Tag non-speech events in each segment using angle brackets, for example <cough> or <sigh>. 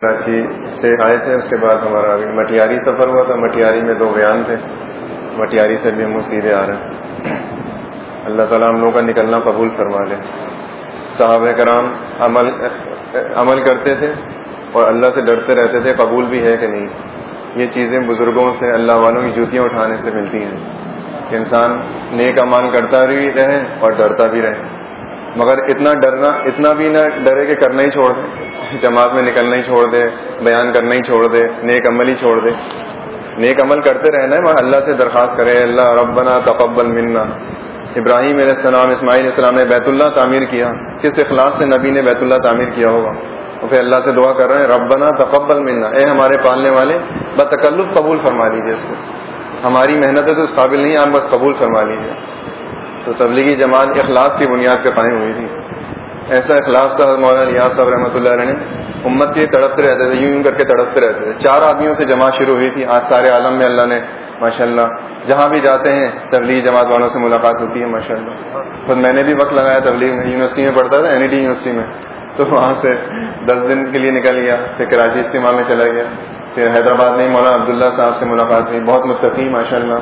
کراچی سے آئے تھے، اس کے بعد ہمارا مٹیاری سفر ہوا تھا۔ مٹیاری میں دو بیان تھے۔ مٹیاری سے بھی ہم سیدھے آ رہے ہیں۔ اللہ تعالیٰ ہم لوگوں کا نکلنا قبول فرما لے۔ صحابہ کرام عمل عمل کرتے تھے اور اللہ سے ڈرتے رہتے تھے، قبول بھی ہے کہ نہیں۔ یہ چیزیں بزرگوں سے، اللہ والوں کی جوتیاں اٹھانے سے ملتی ہیں۔ کہ انسان نیک امان کرتا بھی رہے اور ڈرتا بھی رہے۔ مگر اتنا ڈرنا، اتنا بھی نہ ڈرے کہ کرنا ہی چھوڑ دے۔ جماعت میں نکلنا ہی چھوڑ دے، بیان کرنا ہی چھوڑ دے، نیک عمل ہی چھوڑ دے۔ نیک عمل کرتے رہنا ہے اللہ سے درخواست کرے، اللہ ربنا تقبل منا۔ ابراہیم علیہ السلام، اسماعیل السلام نے بیت اللہ تعمیر کیا۔ کس اخلاص سے نبی نے بیت اللہ تعمیر کیا ہوگا؟ اور پھر اللہ سے دعا کر رہے ہیں، ربنا تقبل منا۔ اے ہمارے پالنے والے بتکلف قبول فرما لیجیے اس کو۔ ہماری محنتیں تو اس قابل نہیں آپ بس قبول فرما لیجیے تو تبلیغی جماعت اخلاص کی بنیاد پہ قائم ہوئی تھی۔ ایسا اخلاص تھا مولانا ریاض صاحب رحمۃ اللہ علیہ نے امت کے تڑپتے رہتے تھے، یوں یوں کر کے تڑپتے رہتے تھے۔ چار آدمیوں سے جماعت شروع ہوئی تھی۔ آج سارے عالم میں اللہ نے ماشاء اللہ جہاں بھی جاتے ہیں، تبلیغی جماعت والوں سے ملاقات ہوتی ہے ماشاء اللہ خود میں نے بھی وقت لگایا تبلیغ میں، یونیورسٹی میں پڑھتا تھا این ڈی یونیورسٹی میں۔ تو وہاں سے دس دن کے لیے نکل گیا، پھر کراچی اجتماع میں چلا گیا۔ پھر حیدرآباد میں مولانا عبداللہ صاحب سے ملاقات ہوئی، بہت متفقی ماشاء اللہ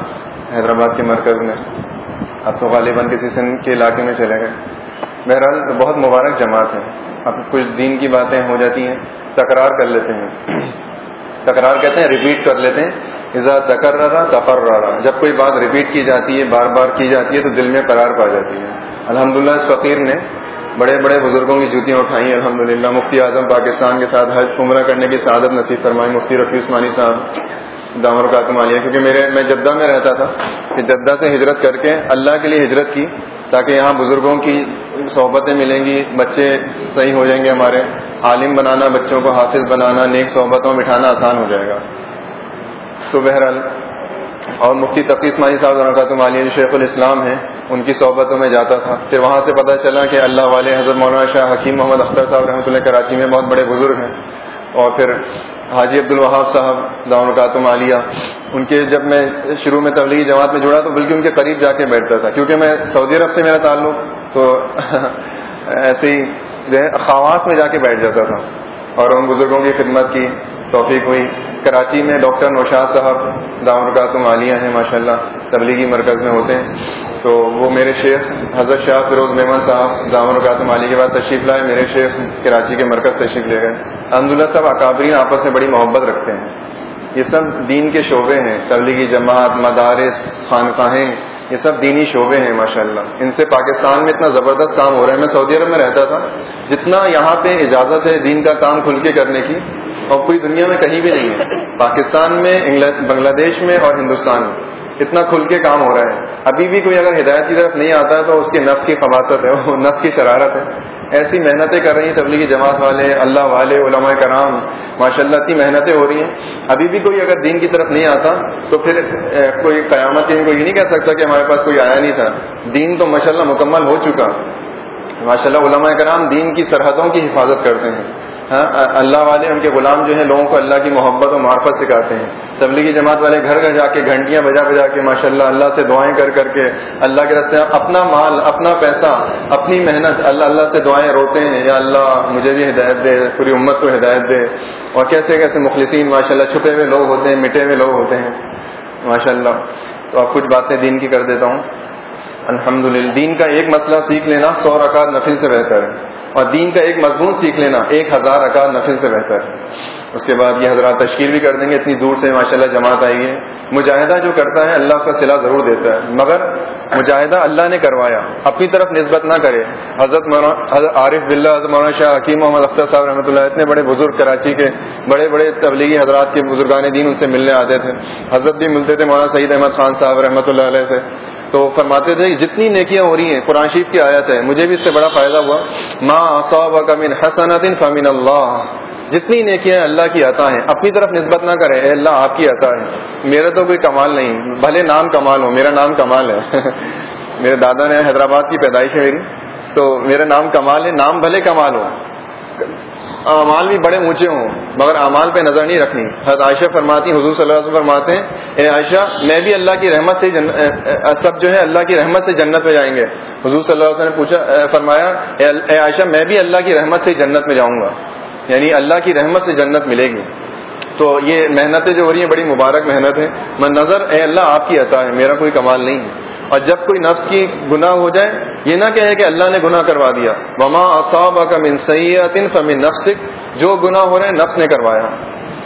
حیدرآباد کے مرکز میں۔ اب تو غالباً کسی سندھ کے علاقے میں چلے گئے۔ بہرحال بہت مبارک جماعت ہے اب کچھ دین کی باتیں ہو جاتی ہیں، تکرار کر لیتے ہیں۔ تکرار کہتے ہیں ریپیٹ کر لیتے ہیں۔ تکر رہا تفر رہا جب کوئی بات ریپیٹ کی جاتی ہے، بار بار کی جاتی ہے، تو دل میں قرار پا جاتی ہے۔ الحمدللہ، اس فقیر نے بڑے بڑے بزرگوں کی جوتیاں اٹھائی۔ الحمدللہ، مفتی اعظم پاکستان کے ساتھ حج، عمرہ کرنے کی سعادت نصیب فرمائی۔ مفتی رفیع عثمانی صاحب دامر کا عالیہ یعنی کیونکہ میرے میں جدہ میں رہتا تھا، کہ جدہ سے ہجرت کر کے اللہ کے لیے ہجرت کی، تاکہ یہاں بزرگوں کی صحبتیں ملیں گی، بچے صحیح ہو جائیں گے ہمارے، عالم بنانا، بچوں کو حافظ بنانا، نیک صحبتوں میں بٹھانا آسان ہو جائے گا۔ تو بہرحال، اور مفتی تقیس مانی صاحب رکاتم عالیہ شیخ الاسلام ہیں، ان کی صحبتوں میں جاتا تھا۔ پھر وہاں سے پتہ چلا کہ اللہ والے حضرت مولانا شاہ حکیم محمد اختر صاحب، رحمۃ اللہ کراچی میں بہت بڑے بزرگ ہیں۔ اور پھر حاجی عبد الوہاب صاحب داؤن عالیہ ان کے جب میں شروع میں تبلیغی جماعت میں جڑا تو بلکہ ان کے قریب جا کے بیٹھتا تھا، کیونکہ میں سعودی عرب سے میرا تعلق تو <laughs> ایسے ہی جو ہے، خواص میں جا کے بیٹھ جاتا تھا۔ اور ان بزرگوں کی خدمت کی توفیق ہوئی۔ کراچی میں ڈاکٹر نوشاد صاحب داؤن عالیہ ہیں ماشاء اللہ تبلیغی مرکز میں ہوتے ہیں۔ تو وہ میرے شیخ حضرت شاہ فیروز مہمان صاحب، دامن القاسم علی کے بعد تشریف لائے، میرے شیخ کراچی کے مرکز تشریف لے گئے۔ الحمد للہ سب اکابرین آپس میں بڑی محبت رکھتے ہیں۔ یہ سب دین کے شعبے ہیں تبلیغی جماعت، مدارس، خانقاہیں، یہ سب دینی شعبے ہیں ماشاء اللہ ان سے پاکستان میں اتنا زبردست کام ہو رہا ہے۔ میں سعودی عرب میں رہتا تھا، جتنا یہاں پہ اجازت ہے دین کا کام کھل کے کرنے کی، اور پوری دنیا میں کہیں بھی نہیں ہے۔ پاکستان میں بنگلہ دیش میں اور ہندوستان میں۔ اتنا کھل کے کام ہو رہا ہے۔ ابھی بھی کوئی اگر ہدایت کی طرف نہیں آتا تو اس کی نفس کی خباصت ہے، وہ نفس کی شرارت ہے۔ ایسی محنتیں کر رہی ہیں تبلیغی جماعت والے، اللہ والے، علماء کرام ماشاء اللہ اتنی محنتیں ہو رہی ہیں۔ ابھی بھی کوئی اگر دین کی طرف نہیں آتا تو پھر کوئی قیامت کو یہ نہیں کہہ سکتا کہ ہمارے پاس کوئی آیا نہیں تھا۔ دین تو ماشاء اللہ مکمل ہو چکا۔ ماشاء اللہ علماء کرام دین کی سرحدوں کی حفاظت کرتے ہیں۔ ہاں، اللہ والے ان کے غلام جو ہیں، لوگوں کو اللہ کی محبت و معرفت سکھاتے ہیں۔ تبلیغی جماعت والے گھر گھر جا کے گھنٹیاں بجا بجا کے ماشاء اللہ اللہ سے دعائیں کر کر کے، اللہ کے رستے اپنا مال، اپنا پیسہ، اپنی محنت، اللہ اللہ سے دعائیں روتے ہیں۔ یا اللہ، مجھے بھی ہدایت دے، پوری امت کو ہدایت دے۔ اور کیسے کیسے مخلصین ماشاء اللہ چھپے ہوئے لوگ ہوتے ہیں، مٹے ہوئے لوگ ہوتے ہیں۔ ماشاء اللہ تو اب کچھ باتیں دین کی کر دیتا ہوں۔ الحمد دین کا ایک مسئلہ سیکھ لینا سو رکعت نفل سے بہتر ہے۔ اور دین کا ایک مضمون سیکھ لینا ایک ہزار اکار نفل سے بہتر ہے۔ اس کے بعد یہ حضرات تشکیل بھی کر دیں گے، اتنی دور سے ماشاءاللہ جماعت آئی ہے۔ مجاہدہ جو کرتا ہے، اللہ کا صلاح ضرور دیتا ہے۔ مگر مجاہدہ اللہ نے کروایا، اپنی طرف نسبت نہ کرے۔ حضرت حضرت عارف بلّہ حضرت مولانا شاہ حکیم محمد اختر صاحب رحمۃ اللہ اتنے بڑے بزرگ کراچی کے، بڑے بڑے تبلیغی حضرات کے بزرگان دین ان سے ملنے آتے تھے۔ حضرت بھی ملتے تھے، مولانا سعید احمد خان صاحب رحمۃ اللہ علیہ سے۔ تو فرماتے تھے، جتنی نیکیاں ہو رہی ہیں، قرآن شریف کی آیت ہے، مجھے بھی اس سے بڑا فائدہ ہوا. ماں من حسن فمین اللہ جتنی نیکیاں اللہ کی عطا ہیں، اپنی طرف نسبت نہ کرے، اے اللہ آپ کی عطا ہے میرا تو کوئی کمال نہیں، بھلے نام کمال ہو میرا نام کمال ہے. <laughs> میرے دادا نے حیدرآباد کی پیدائش ہے میری، تو میرا نام کمال ہے، نام بھلے کمال ہو اعمال بھی بڑے اونچے ہوں، مگر اعمال پہ نظر نہیں رکھنی۔ حضرت عائشہ فرماتی، حضور صلی اللہ علیہ وسلم فرماتے ہیں، اے عائشہ، میں بھی اللہ کی رحمت سے جن... سب جو ہے اللہ کی رحمت سے جنت میں جائیں گے۔ حضور صلی اللہ علیہ وسلم نے پوچھا فرمایا، اے عائشہ، میں بھی اللہ کی رحمت سے جنت میں جاؤں گا۔ یعنی اللہ کی رحمت سے جنت ملے گی۔ تو یہ محنتیں جو ہو رہی ہیں، بڑی مبارک محنت ہے میں نظر، اے اللہ، آپ کی عطا ہے، میرا کوئی کمال نہیں ہے۔ اور جب کوئی نفس کی گناہ ہو جائے، یہ نہ کہے کہ اللہ نے گناہ کروا دیا۔ وما اصاب کا من سید فمن نفسک جو گناہ ہو رہے ہیں، نفس نے کروایا۔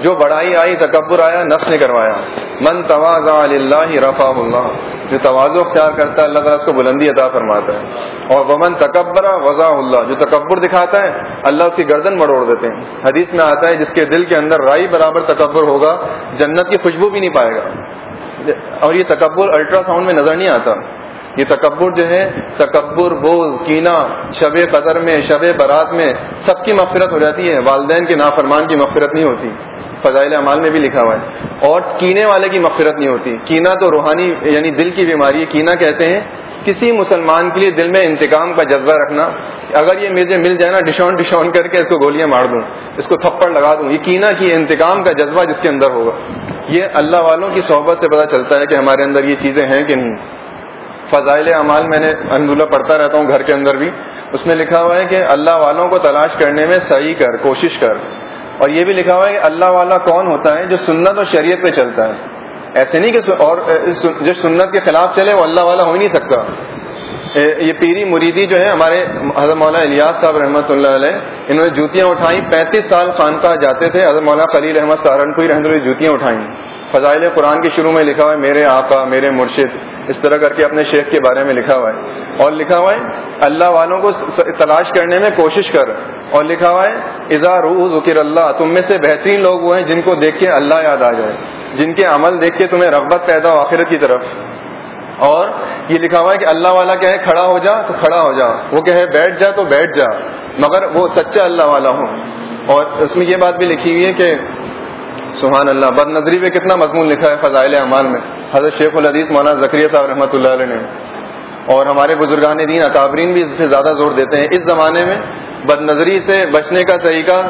جو بڑائی آئی، تکبر آیا، نفس نے کروایا۔ من تواز اللہ رفا اللہ جو توازو اختیار کرتا ہے، اللہ تعالیٰ اس کو بلندی عطا فرماتا ہے۔ اور ومن تکبر وضاء اللہ جو تکبر دکھاتا ہے، اللہ اس کی گردن مڑوڑ دیتے ہیں۔ حدیث میں آتا ہے، جس کے دل کے اندر رائی برابر تکبر ہوگا، جنت کی خوشبو بھی نہیں پائے گا۔ اور یہ تکبر الٹرا ساؤنڈ میں نظر نہیں آتا۔ یہ تکبر جو ہے، تکبر، بوز کینا شب قدر میں، شب برات میں سب کی مغفرت ہو جاتی ہے۔ والدین کے نافرمان کی مغفرت نہیں ہوتی۔ فضائل اعمال میں بھی لکھا ہوا ہے۔ اور کینے والے کی مغفرت نہیں ہوتی۔ کینا تو روحانی یعنی دل کی بیماری ہے۔ کینا کہتے ہیں کسی مسلمان کے لیے دل میں انتقام کا جذبہ رکھنا، اگر یہ مجھے مل جائے نا ڈشون ڈشون کر کے اس کو گولیاں مار دوں، اس کو تھپڑ لگا دوں، یہ کینا کی انتقام کا جذبہ جس کے اندر ہوگا۔ یہ اللہ والوں کی صحبت سے پتہ چلتا ہے کہ ہمارے اندر یہ چیزیں ہیں کہ نہیں فضائل اعمال میں نے الحمد پڑھتا رہتا ہوں گھر کے اندر بھی۔ اس میں لکھا ہوا ہے کہ اللہ والوں کو تلاش کرنے میں صحیح کر، کوشش کر۔ اور یہ بھی لکھا ہوا ہے کہ اللہ والا کون ہوتا ہے جو سنت اور شریعت پہ چلتا ہے۔ ایسے نہیں کہ اور جو سنت کے خلاف چلے، وہ اللہ والا ہو ہی نہیں سکتا۔ یہ پیری مریدی جو ہے ہمارے حضرت مولانا الیاس صاحب رحمۃ اللہ علیہ، انہوں نے جوتیاں اٹھائیں۔ پینتیس سال خانقاہ جاتے تھے۔ حضرت مولانا خلیل احمد سہارنپوری رحمۃ اللہ جوتیاں اٹھائیں۔ فضائل قرآن کے شروع میں لکھا ہوا ہے، میرے آقا، میرے مرشد۔ اس طرح کر کے اپنے شیخ کے بارے میں لکھا ہوا ہے۔ اور لکھا ہوا ہے، اللہ والوں کو تلاش کرنے میں کوشش کر۔ اور لکھا ہوا ہے، اذا روح ذکر اللہ، تم میں سے بہترین لوگ وہ ہیں جن کو دیکھ کے اللہ یاد آ جائے، جن کے عمل دیکھ کے تمہیں رغبت پیدا ہو آخرت کی طرف۔ اور یہ لکھا ہوا ہے کہ اللہ والا کہے، کھڑا ہو جا تو کھڑا ہو جا۔ وہ کہے، بیٹھ جا تو بیٹھ جا، مگر وہ سچا اللہ والا ہو اور اس میں یہ بات بھی لکھی ہوئی ہے کہ سبحان اللہ، بد نظری پہ کتنا مضمون لکھا ہے فضائل اعمال میں۔ حضرت شیخ الحدیث مولانا ذکریہ صاحب رحمۃ اللہ علیہ نے۔ اور ہمارے بزرگان دین اکابرین بھی اس پہ زیادہ زور دیتے ہیں۔ اس زمانے میں بد نظری سے بچنے کا طریقہ،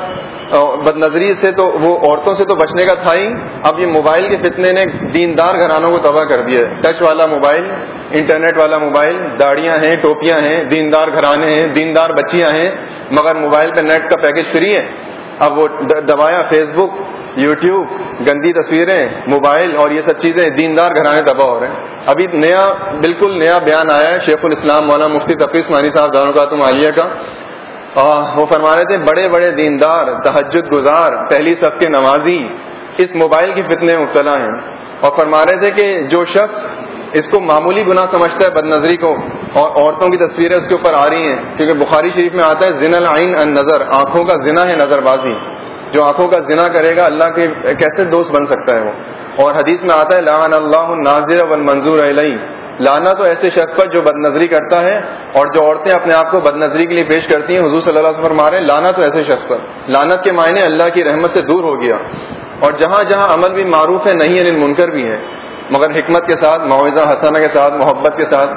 بد نظری سے تو وہ عورتوں سے تو بچنے کا تھا ہی۔ اب یہ موبائل کے فتنے نے دیندار گھرانوں کو تباہ کر دیا ہے۔ ٹچ والا موبائل، انٹرنیٹ والا موبائل، داڑیاں ہیں، ٹوپیاں ہیں، دیندار گھرانے ہیں، دیندار بچیاں ہیں، مگر موبائل پہ نیٹ کا پیکج فری ہے۔ اب وہ دبایا فیس بک یوٹیوب، گندی تصویریں، موبائل اور یہ سب چیزیں دیندار گھرانے تباہ ہو رہے ہیں۔ ابھی نیا، بالکل نیا بیان آیا ہے، شیخ الاسلام مولانا مفتی تفیظ مانی صاحب دونوں کا تم عالیہ کا وہ فرما رہے تھے، بڑے بڑے دیندار تحجد گزار، پہلی سب کے نوازی، اس موبائل کی فتنے مبتلا ہیں۔ اور فرما رہے تھے کہ جو شخص اس کو معمولی گناہ سمجھتا ہے بد نظری کو اور عورتوں کی تصویریں اس کے اوپر آ رہی ہیں۔ کیونکہ بخاری شریف میں آتا ہے، زن العین ان نظر آنکھوں کا زنا ہے نظر بازی جو آنکھوں کا زنا کرے گا، اللہ کے کیسے دوست بن سکتا ہے وہ؟ اور حدیث میں آتا ہے لان اللہ ناظر و منظور علیہ لانا تو ایسے شخص پر جو بد نظری کرتا ہے اور جو عورتیں اپنے آپ کو بد نظری کے لیے پیش کرتی ہیں، حضور صلی اللہ علیہ وسلم مارے لانا تو ایسے شخص پر۔ لانت کے معنی اللہ کی رحمت سے دور ہو گیا۔ اور جہاں جہاں عمل بھی معروف ہے، نہیں ہے منکر بھی ہے۔ مگر حکمت کے ساتھ، معاوضہ حسنہ کے ساتھ، محبت کے ساتھ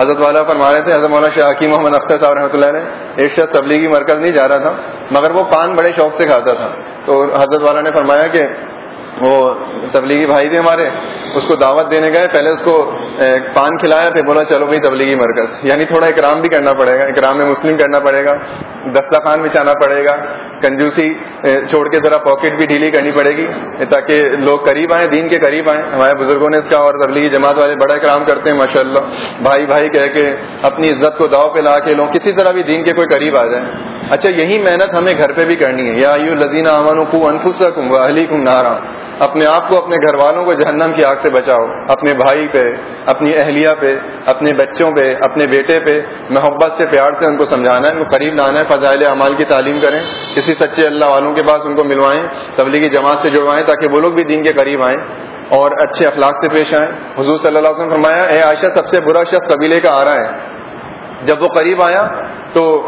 حضرت والا فرما رہے تھے، حضرت مولانا شاہ حکیم محمد اختر صاحب رحمۃ اللہ نے ایک تبلیغی مرکز نہیں جا رہا تھا، مگر وہ پان بڑے شوق سے کھاتا تھا۔ تو حضرت والا نے فرمایا کہ وہ تبلیغی بھائی تھے ہمارے اس کو دعوت دینے گئے، پہلے اس کو پان کھلایا، پھر بولا چلو بھائی تبلیغی مرکز۔ یعنی تھوڑا اکرام بھی کرنا پڑے گا، اکرام میں مسلم کرنا پڑے گا، دسترخوان بچانا پڑے گا، کنجوسی چھوڑ کے ذرا پاکٹ بھی ڈھیلی کرنی پڑے گی تاکہ لوگ قریب آئیں، دین کے قریب آئیں۔ ہمارے بزرگوں نے اس کا اور تبلیغی جماعت والے بڑا اکرام کرتے ہیں ماشاء اللہ بھائی بھائی کہہ کے اپنی عزت کو داؤ پہ لا کے لوں کسی طرح بھی دین کے کوئی قریب آ جائیں۔ اچھا یہی محنت ہمیں گھر پہ بھی کرنی ہے۔ یا یو لذین امن کو انفسکم و علی کم نارا۔ اپنے آپ کو اپنے گھر والوں کو جہنم کی آگ سے بچاؤ، اپنے بھائی پہ، اپنی اہلیہ پہ، اپنے بچوں پہ، اپنے بیٹے پہ۔ محبت سے، پیار سے ان کو سمجھانا ہے، ان کو قریب لانا ہے، فضائل اعمال کی تعلیم کریں۔ کسی سچے اللہ والوں کے پاس ان کو ملوائیں، تبلیغی جماعت سے جڑوائیں تاکہ وہ لوگ بھی دین کے قریب آئیں اور اچھے اخلاق سے پیش آئیں۔ حضور صلی اللہ علیہ وسلم فرمایا، اے عائشہ، سب سے برا شخص قبیلے کا آ رہا ہے۔ جب وہ قریب آیا تو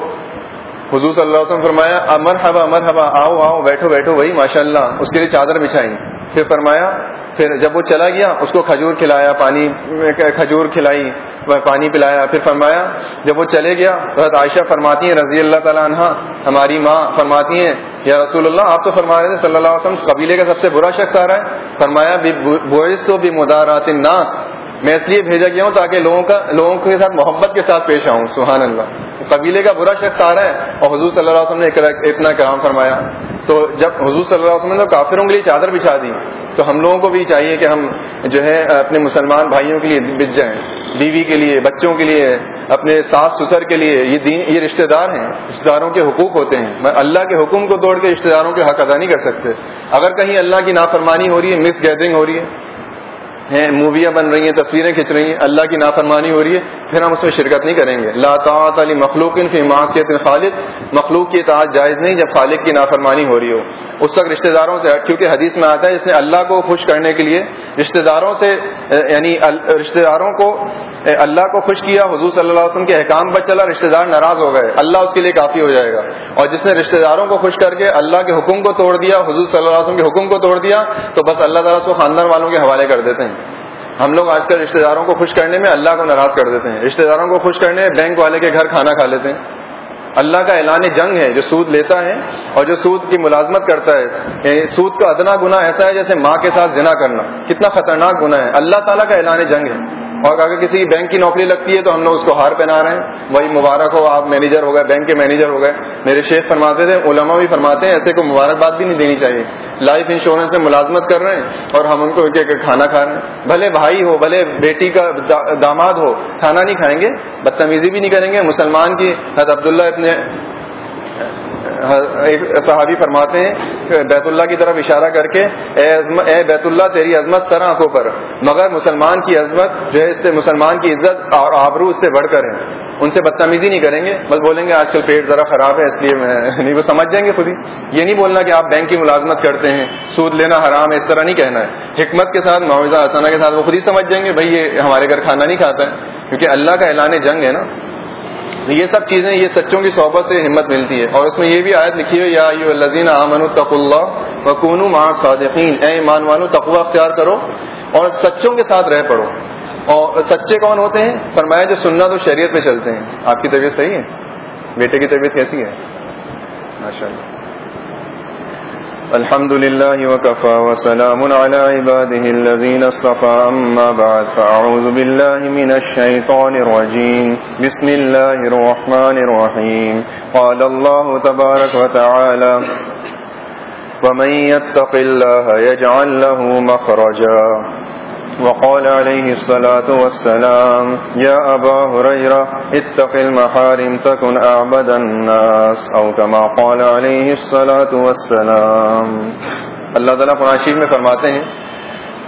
حضور صلی اللہ علیہ وسلم فرمایا امر ہبا امر ہبا آؤ آؤ، بیٹھو بیٹھو، وہی ماشاء اللہ اس کے لیے چادر بچھائی پھر فرمایا، پھر جب وہ چلا گیا، اس کو کھجور کھلایا، پانی کھجور کھلائی پانی پلایا۔ پھر فرمایا، جب وہ چلے گیا، حضرت عائشہ فرماتی ہیں رضی اللہ تعالیٰ عنہ، ہماری ماں فرماتی ہیں، یا رسول اللہ، آپ تو فرما رہے تھے صلی اللہ علیہ وسلم، قبیلے کا سب سے برا شخص آ رہا ہے؟ فرمایا بوئس تو بھی مدارات الناس۔ میں اس لیے بھیجا گیا ہوں تاکہ لوگوں کا، لوگوں کے ساتھ محبت کے ساتھ پیش آؤں۔ سبحان اللہ۔ قبیلے کا برا شخص آ رہا ہے اور حضور صلی اللہ علیہ وسلم نے اتنا کرام فرمایا۔ تو جب حضور صلی اللہ علیہ وسلم نے کافروں کے لیے چادر بچھا دی، تو ہم لوگوں کو بھی چاہیے کہ ہم جو ہے، اپنے مسلمان بھائیوں کے لیے بچ جائیں، بیوی کے لیے، بچوں کے لیے، اپنے ساس سسر کے لیے۔ یہ دین، یہ رشتہ دار ہیں، رشتہ داروں کے حقوق ہوتے ہیں۔ اللہ کے حکم کو توڑ کے رشتہ داروں کے حق ادا نہیں کر سکتے۔ اگر کہیں اللہ کی نافرمانی ہو رہی ہے مس گیدرنگ ہو رہی ہے ہیں، موویاں بن رہی ہیں، تصویریں کھنچ رہی ہیں، اللہ کی نافرمانی ہو رہی ہے، پھر ہم اس میں شرکت نہیں کریں گے۔ لا تعاط علی مخلوق فی معاشیت خالد مخلوق کی اطاعت جائز نہیں جب خالد کی نافرمانی ہو رہی ہو۔ اس وقت رشتہ داروں سے، کیونکہ حدیث میں آتا ہے اس نے اللہ کو خوش کرنے کے لیے رشتہ داروں سے یعنی رشتہ داروں کو اللہ کو خوش کیا، حضور صلی اللہ علیہ وسلم کے احکام پر چلا رشتہ دار ناراض ہو گئے۔ اللہ اس کے لیے کافی ہو جائے گا۔ اور جس نے رشتہ داروں کو خوش کر کے اللہ کے حکم کو توڑ دیا، حضور صلی اللہ علیہ وسلم کے حکم کو توڑ دیا، تو بس اللہ تعالیٰ کو خاندان والوں کے حوالے کر دیتے ہیں۔ ہم لوگ آج کل رشتہ داروں کو خوش کرنے میں اللہ کو ناراض کر دیتے ہیں۔ رشتہ داروں کو خوش کرنے بینک والے کے گھر کھانا کھا لیتے ہیں۔ اللہ کا اعلان جنگ ہے، جو سود لیتا ہے اور جو سود کی ملازمت کرتا ہے۔ یعنی سود کا ادنا گنا ایسا ہے جیسے ماں کے ساتھ زنا کرنا۔ کتنا خطرناک گنا ہے۔ اللہ تعالیٰ کا اعلان جنگ ہے۔ اور اگر کسی کی بینک کی نوکری لگتی ہے تو ہم لوگ اس کو ہار پہنا رہے ہیں۔ وہی مبارک ہو، آپ مینیجر ہو گئے، بینک کے مینیجر ہو گئے۔ میرے شیخ فرماتے تھے، علماء بھی فرماتے ہیں، ایسے کو مبارکباد بھی نہیں دینی چاہیے۔ لائف انشورنس میں ملازمت کر رہے ہیں اور ہم ان کو کھانا کھا رہے ہیں۔ بھلے بھائی ہو، بھلے بیٹی کا داماد ہو، کھانا نہیں کھائیں گے، بدتمیزی بھی نہیں کریں گے۔ مسلمان کی حد عبداللہ ابن ایک صحابی فرماتے ہیں بیت اللہ کی طرف اشارہ کر کے، اے بیت اللہ تیری عظمت سر آنکھوں پر۔ مگر مسلمان کی عظمت جو ہے، اس سے مسلمان کی عزت اور آبرو اس سے بڑھ کر ہے۔ ان سے بدتمیزی نہیں کریں گے، بس بولیں گے، آج کل پیٹ ذرا خراب ہے، اس لیے میں <laughs> نہیں، وہ سمجھ جائیں گے خود ہی۔ یہ نہیں بولنا کہ آپ بینک کی ملازمت کرتے ہیں، سود لینا حرام ہے، اس طرح نہیں کہنا ہے۔ حکمت کے ساتھ، معاوضہ آسانہ کے ساتھ وہ خود ہی سمجھ جائیں گے، بھائی، یہ ہمارے گھر کھانا نہیں کھاتا ہے۔ کیونکہ اللہ کا اعلان جنگ ہے نا۔ یہ سب چیزیں، یہ سچوں کی صحبت سے ہمت ملتی ہے۔ اور اس میں یہ بھی آیت لکھی ہے، یا الذین آمنوا تقوا اللہ وکون صادقین اے ایمان والو تقوا اختیار کرو اور سچوں کے ساتھ رہ پڑو۔ اور سچے کون ہوتے ہیں؟ فرمایا جو سننا تو شریعت پہ چلتے ہیں۔ آپ کی طبیعت صحیح ہے؟ بیٹے کی طبیعت کیسی ہے؟ ماشاء اللہ الحمد لله وكفى وسلام على عباده الذين اصطفى. أما بعد، فأعوذ بالله من الشيطان الرجيم. بسم الله الرحمن الرحيم. قال الله تبارك وتعالى ومن يتق الله يجعل له مخرجا وقال عليه الصلاة والسلام، يا أبا هريرة، اتق المحارم، تكن أعبد الناس. أو كما قال عليه الصلاة والسلام. اللہ تعالیٰ قرآن شریف میں فرماتے ہیں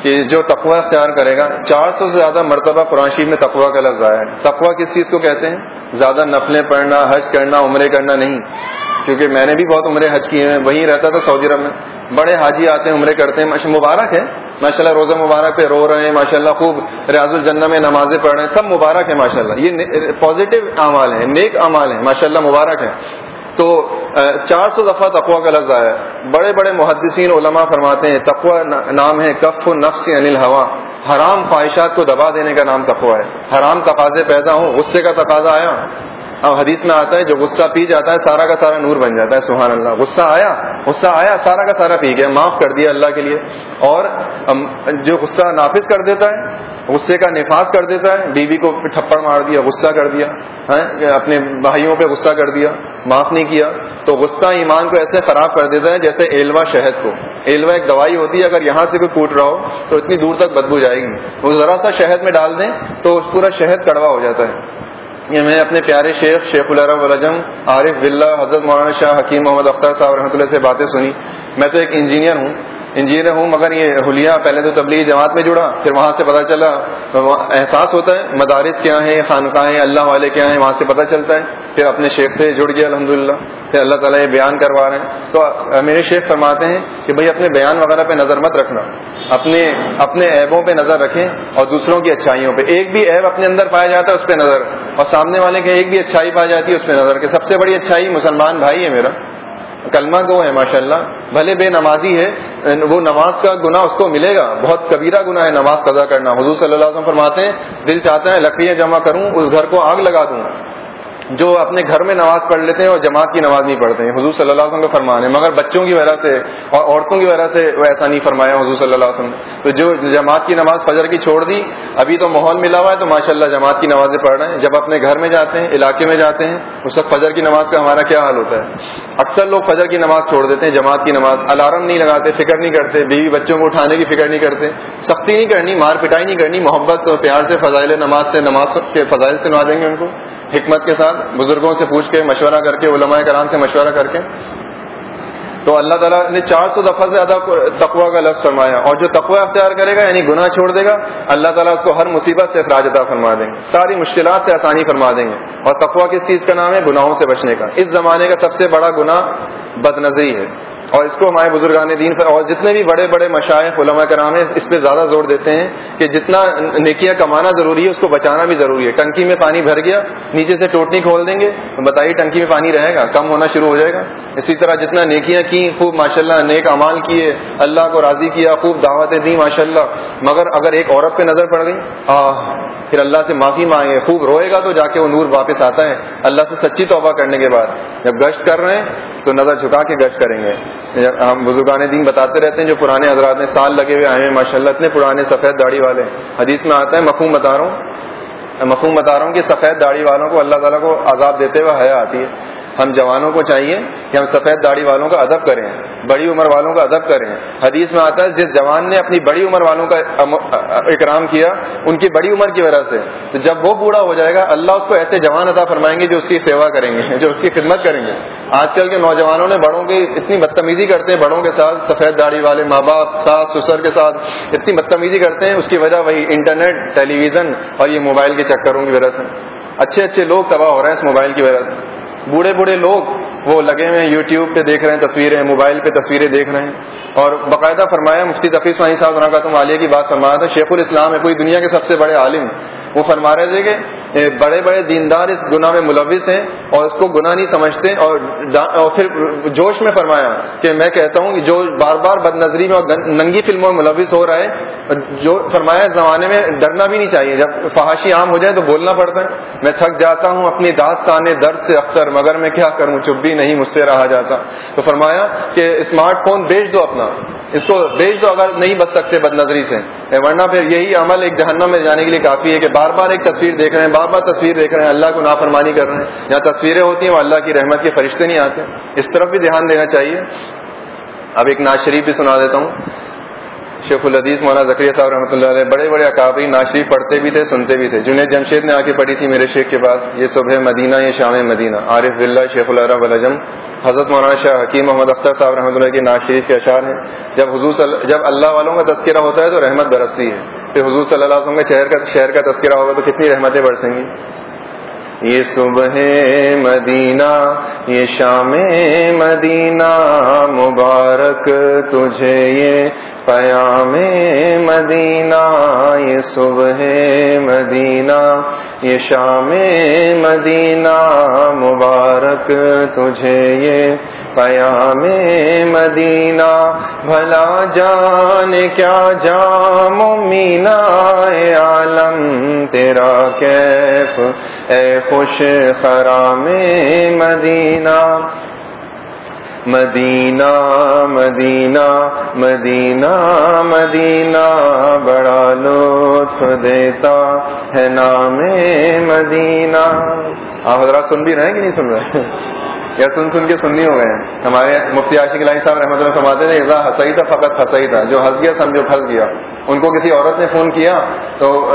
کہ جو تقوی اختیار کرے گا، چار سو سے زیادہ مرتبہ قرآن شریف میں تقوی کا لفظ آیا ہے۔ تقوی کس چیز کو کہتے ہیں؟ زیادہ نفلیں پڑھنا، حج کرنا، عمرے کرنا نہیں۔ کیونکہ میں نے بھی بہت عمرے حج کیے ہیں، وہیں رہتا تھا سعودی عرب میں۔ بڑے حاجی آتے ہیں، عمرے کرتے ہیں۔ مبارک ہے۔ ماشاء اللہ روزہ مبارک پہ رو رہے ہیں ماشاء اللہ خوب ریاض الجنہ میں نمازیں پڑھ رہے ہیں۔ سب مبارک ہے ماشاء اللہ یہ پازیٹیو اعمال ہیں، نیک اعمال ہیں ماشاء اللہ مبارک ہے تو چار سو دفعہ تقوا کا لفظ آیا۔ بڑے بڑے محدثین، علماء فرماتے ہیں تقوا نام ہے کف و نفس انل ہوا حرام خواہشات کو دبا دینے کا نام تقوا ہے۔ حرام تقاضے پیدا ہوں، غصے کا تقاضا آیا۔ اب حدیث میں آتا ہے، جو غصہ پی جاتا ہے، سارا کا سارا نور بن جاتا ہے، سبحان اللہ۔ غصہ آیا غصہ آیا، سارا کا سارا پی گیا، معاف کر دیا اللہ کے لیے۔ اور جو غصہ نافذ کر دیتا ہے، غصے کا نفاذ کر دیتا ہے، بیوی کو تھپڑ مار دیا، غصہ کر دیا ہاں، اپنے بھائیوں پہ غصہ کر دیا، معاف نہیں کیا، تو غصہ ایمان کو ایسے خراب کر دیتا ہے جیسے ایلوا شہد کو۔ ایلوا ایک دوائی ہوتی ہے، اگر یہاں سے کوئی کوٹ رہا ہو، تو اتنی دور تک بدبو جائے گی۔ وہ ذرا سا شہد میں ڈال دیں، تو پورا شہد کڑوا ہو جاتا ہے۔ یہ میں اپنے پیارے شیخ شیخ الرب الرجم عارف بلّہ حضرت مولانا شاہ حکیم محمد اختر صاحب رحمۃ اللہ سے باتیں سنی۔ میں تو ایک انجینئر ہوں۔ انجینئر ہوں مگر یہ حلیہ پہلے تو تبلیغی جماعت میں جڑا، پھر وہاں سے پتہ چلا احساس ہوتا ہے، مدارس کیا ہیں، خانقاہیں، اللہ والے کیا ہیں، وہاں سے پتہ چلتا ہے۔ پھر اپنے شیخ سے جڑ گیا الحمد للہ پھر اللہ تعالیٰ یہ بیان کروا رہے ہیں۔ تو میرے شیخ فرماتے ہیں کہ بھائی اپنے بیان وغیرہ پہ نظر مت رکھنا۔ اپنے اپنے ایبوں پہ نظر رکھیں اور دوسروں کی اچھائیوں پہ۔ ایک بھی ایب اپنے اندر پایا جاتا ہے، اس پہ نظر اور سامنے والے کے ایک بھی اچھائی پائی جاتی ہے، اس میں نظر کہ سب سے بڑی اچھائی مسلمان بھائی ہے میرا۔ کلمہ گو ہے ماشاء اللہ بھلے بے نمازی ہے، وہ نماز کا گناہ اس کو ملے گا۔ بہت کبیرہ گناہ ہے نماز قضا کرنا۔ حضور صلی اللہ علیہ وسلم فرماتے ہیں، دل چاہتا ہے لکڑیاں جمع کروں، اس گھر کو آگ لگا دوں۔ جو اپنے گھر میں نماز پڑھ لیتے ہیں اور جماعت کی نماز نہیں پڑھتے ہیں۔ حضور صلی اللہ علیہ وسلم کا فرمان ہے، مگر بچوں کی وجہ سے اور عورتوں کی وجہ سے وہ ایسا نہیں فرمایا حضور صلی اللہ علیہ وسلم تو جو جماعت کی نماز فجر کی چھوڑ دی، ابھی تو ماحول ملا ہوا ہے تو ماشاء اللہ جماعت کی نمازیں پڑھ رہے ہیں۔ جب اپنے گھر میں جاتے ہیں، علاقے میں جاتے ہیں، اس وقت فجر کی نماز کا ہمارا کیا حال ہوتا ہے؟ اکثر لوگ فجر کی نماز چھوڑ دیتے ہیں، جماعت کی نماز۔ الارم نہیں لگاتے، فکر نہیں کرتے، بیوی بچوں کو اٹھانے کی فکر نہیں کرتے، سختی نہیں کرنی، مار پٹائی نہیں کرنی، محبت پیار سے فضائل نماز سے نماز کے فضائل سے نوا دیں گے ان کو۔ حکمت کے ساتھ بزرگوں سے پوچھ کے مشورہ کر کے، علماء کرام سے مشورہ کر کے۔ تو اللہ تعالیٰ نے چار سو دفعہ سے زیادہ تقوا کا لفظ فرمایا۔ اور جو تقوا اختیار کرے گا یعنی گناہ چھوڑ دے گا، اللہ تعالیٰ اس کو ہر مصیبت سے اخراج عطا فرما دیں گے۔ ساری مشکلات سے آسانی فرما دیں گے۔ اور تقوا کس چیز کا نام ہے؟ گناہوں سے بچنے کا۔ اس زمانے کا سب سے بڑا گناہ بد نظری ہے۔ اور اس کو ہمارے بزرگان دین پر اور جتنے بھی بڑے بڑے مشاعر علماء کرام ہیں، اس پہ زیادہ زور دیتے ہیں کہ جتنا نیکیاں کمانا ضروری ہے، اس کو بچانا بھی ضروری ہے۔ ٹنکی میں پانی بھر گیا، نیچے سے ٹوٹنی کھول دیں گے بتائیے ٹنکی میں پانی رہے گا، کم ہونا شروع ہو جائے گا۔ اسی طرح جتنا نیکیاں کی، خوب ماشاء اللہ نیک امال کیے، اللہ کو راضی کیا، خوب دعوتیں دی ماشاء اللہ مگر اگر ایک عورت پہ نظر پڑ گئی پھر اللہ سے معافی مانگے، خوب روئے گا تو جا کے وہ نور واپس آتا ہے۔ اللہ سے سچی توبہ کرنے کے بعد۔ جب گشت کر رہے ہیں تو نظر جھکا کے گشت کریں گے۔ ہم بزرگان دین بتاتے رہتے ہیں جو پرانے حضرات میں سال لگے ہوئے آئے ہیں ماشاء اللہ اتنے پرانے سفید داڑھی والے حدیث میں آتا ہے، مفہوم بتا رہا ہوں۔ مفہوم بتا رہا ہوں کہ سفید داڑھی والوں کو اللہ تعالیٰ کو عذاب دیتے ہوئے حیا آتی ہے۔ ہم جوانوں کو چاہیے کہ ہم سفید داڑھی والوں کا ادب کریں، بڑی عمر والوں کا ادب کریں۔ حدیث میں آتا ہے، جس جوان نے اپنی بڑی عمر والوں کا اکرام کیا، ان کی بڑی عمر کی وجہ سے۔ تو جب وہ بوڑھا ہو جائے گا، اللہ اس کو ایسے جوان ادا فرمائیں گے جو اس کی سیوا کریں گے، جو اس کی خدمت کریں گے۔ آج کل کے نوجوانوں نے بڑوں کی اتنی بدتمیزی کرتے ہیں، بڑوں کے ساتھ سفید داڑھی والے ماں باپ، ساس، سسر کے ساتھ اتنی بدتمیزی کرتے ہیں، اس کی وجہ وہی انٹرنیٹ، ٹیلی ویژن اور یہ موبائل کے چکروں کی وجہ سے۔ اچھے اچھے لوگ تباہ ہو رہے ہیں اس موبائل کی وجہ سے۔ بوڑھے بوڑھے لوگ وہ لگے ہوئے ہیں یوٹیوب پہ دیکھ رہے ہیں، تصویریں موبائل پہ تصویریں دیکھ رہے ہیں۔ اور باقاعدہ فرمایا، مفتی تفیظ وانی صاحب رکھا عالیہ کی بات فرمایا تھا شیخ الاسلام ہے پوری دنیا کے سب سے بڑے عالم۔ وہ فرما رہے تھے کہ بڑے بڑے دیندار اس گناہ میں ملوث ہیں اور اس کو گناہ نہیں سمجھتے۔ اور پھر جوش میں فرمایا کہ میں کہتا ہوں کہ جو بار بار بد نظری میں اور ننگی فلموں میں ملوث ہو رہا ہے جو فرمایا زمانے میں ڈرنا بھی نہیں چاہیے۔ جب فحاشی عام ہو جائے تو بولنا پڑتا ہے۔ میں تھک جاتا ہوں اپنی داستان درد سے اختر، مگر میں کیا کروں؟ چپ بھی نہیں مجھ سے رہا جاتا۔ تو فرمایا کہ اسمارٹ فون بیچ دو اپنا۔ اس کو بیچ دو اگر نہیں بچ سکتے بد نظری سے۔ ورنہ پھر یہی عمل ایک جہنم میں جانے کے لیے کافی ہے کہ بار بار ایک تصویر دیکھ رہے ہیں، بار بار تصویر دیکھ رہے ہیں، اللہ کو نافرمانی کر رہے ہیں۔ یا تصویریں ہوتی ہیں وہ اللہ کی رحمت کے فرشتے نہیں آتے۔ اس طرف بھی دھیان دینا چاہیے۔ اب ایک ناز شریف بھی سنا دیتا ہوں۔ شیخ الحدیث مولانا ذکریہ صاحب رحمۃ اللہ علیہ بڑے بڑے اکابری ناز شریف پڑھتے بھی تھے، سنتے بھی تھے۔ جنہیں جمشید نے آ کے پڑھی تھی میرے شیخ کے پاس، یہ صبح مدینہ، یہ شام مدینہ۔ عارف بلّہ شیخ الرب الجم حضرت مولانا شاہ حکیم محمد اختر صاحب رحمۃ اللہ کی ناز شریف کے اشعار ہیں۔ جب حضور جب اللہ والوں کا تذکرہ ہوتا ہے تو رحمت برستی ہے۔ پھر حضور صلی اللہ علیہ وسلم کے شہر کا شہر کا تذکرہ ہوگا تو کتنی رحمتیں برسیں گی؟ یہ صبح مدینہ، یہ شام مدینہ، مبارک تجھے یہ پیام مدینہ، یہ صبح مدینہ، یہ شام مدینہ، مبارک تجھے، یہ پیام مدینہ۔ بھلا جان، کیا جام مینا عالم، تیرا کیف؟ اے خوش خرام مدینہ۔ مدینہ مدینہ مدینہ مدینہ بڑا لطف دیتا ہے نام مدینہ۔ آپ حضرات سن بھی رہے ہیں کہ نہیں سن رہے؟ یا سن سن کے سننی ہو گئے ہیں۔ ہمارے مفتی عاشق علائی صاحب رحمۃ اللہ فرماتے تھے ایزا ہنسائی تھا فقط ہنسائی تھا جو ہنس گیا، سمجھو، پھنس گیا۔ ان کو کسی عورت نے فون کیا تو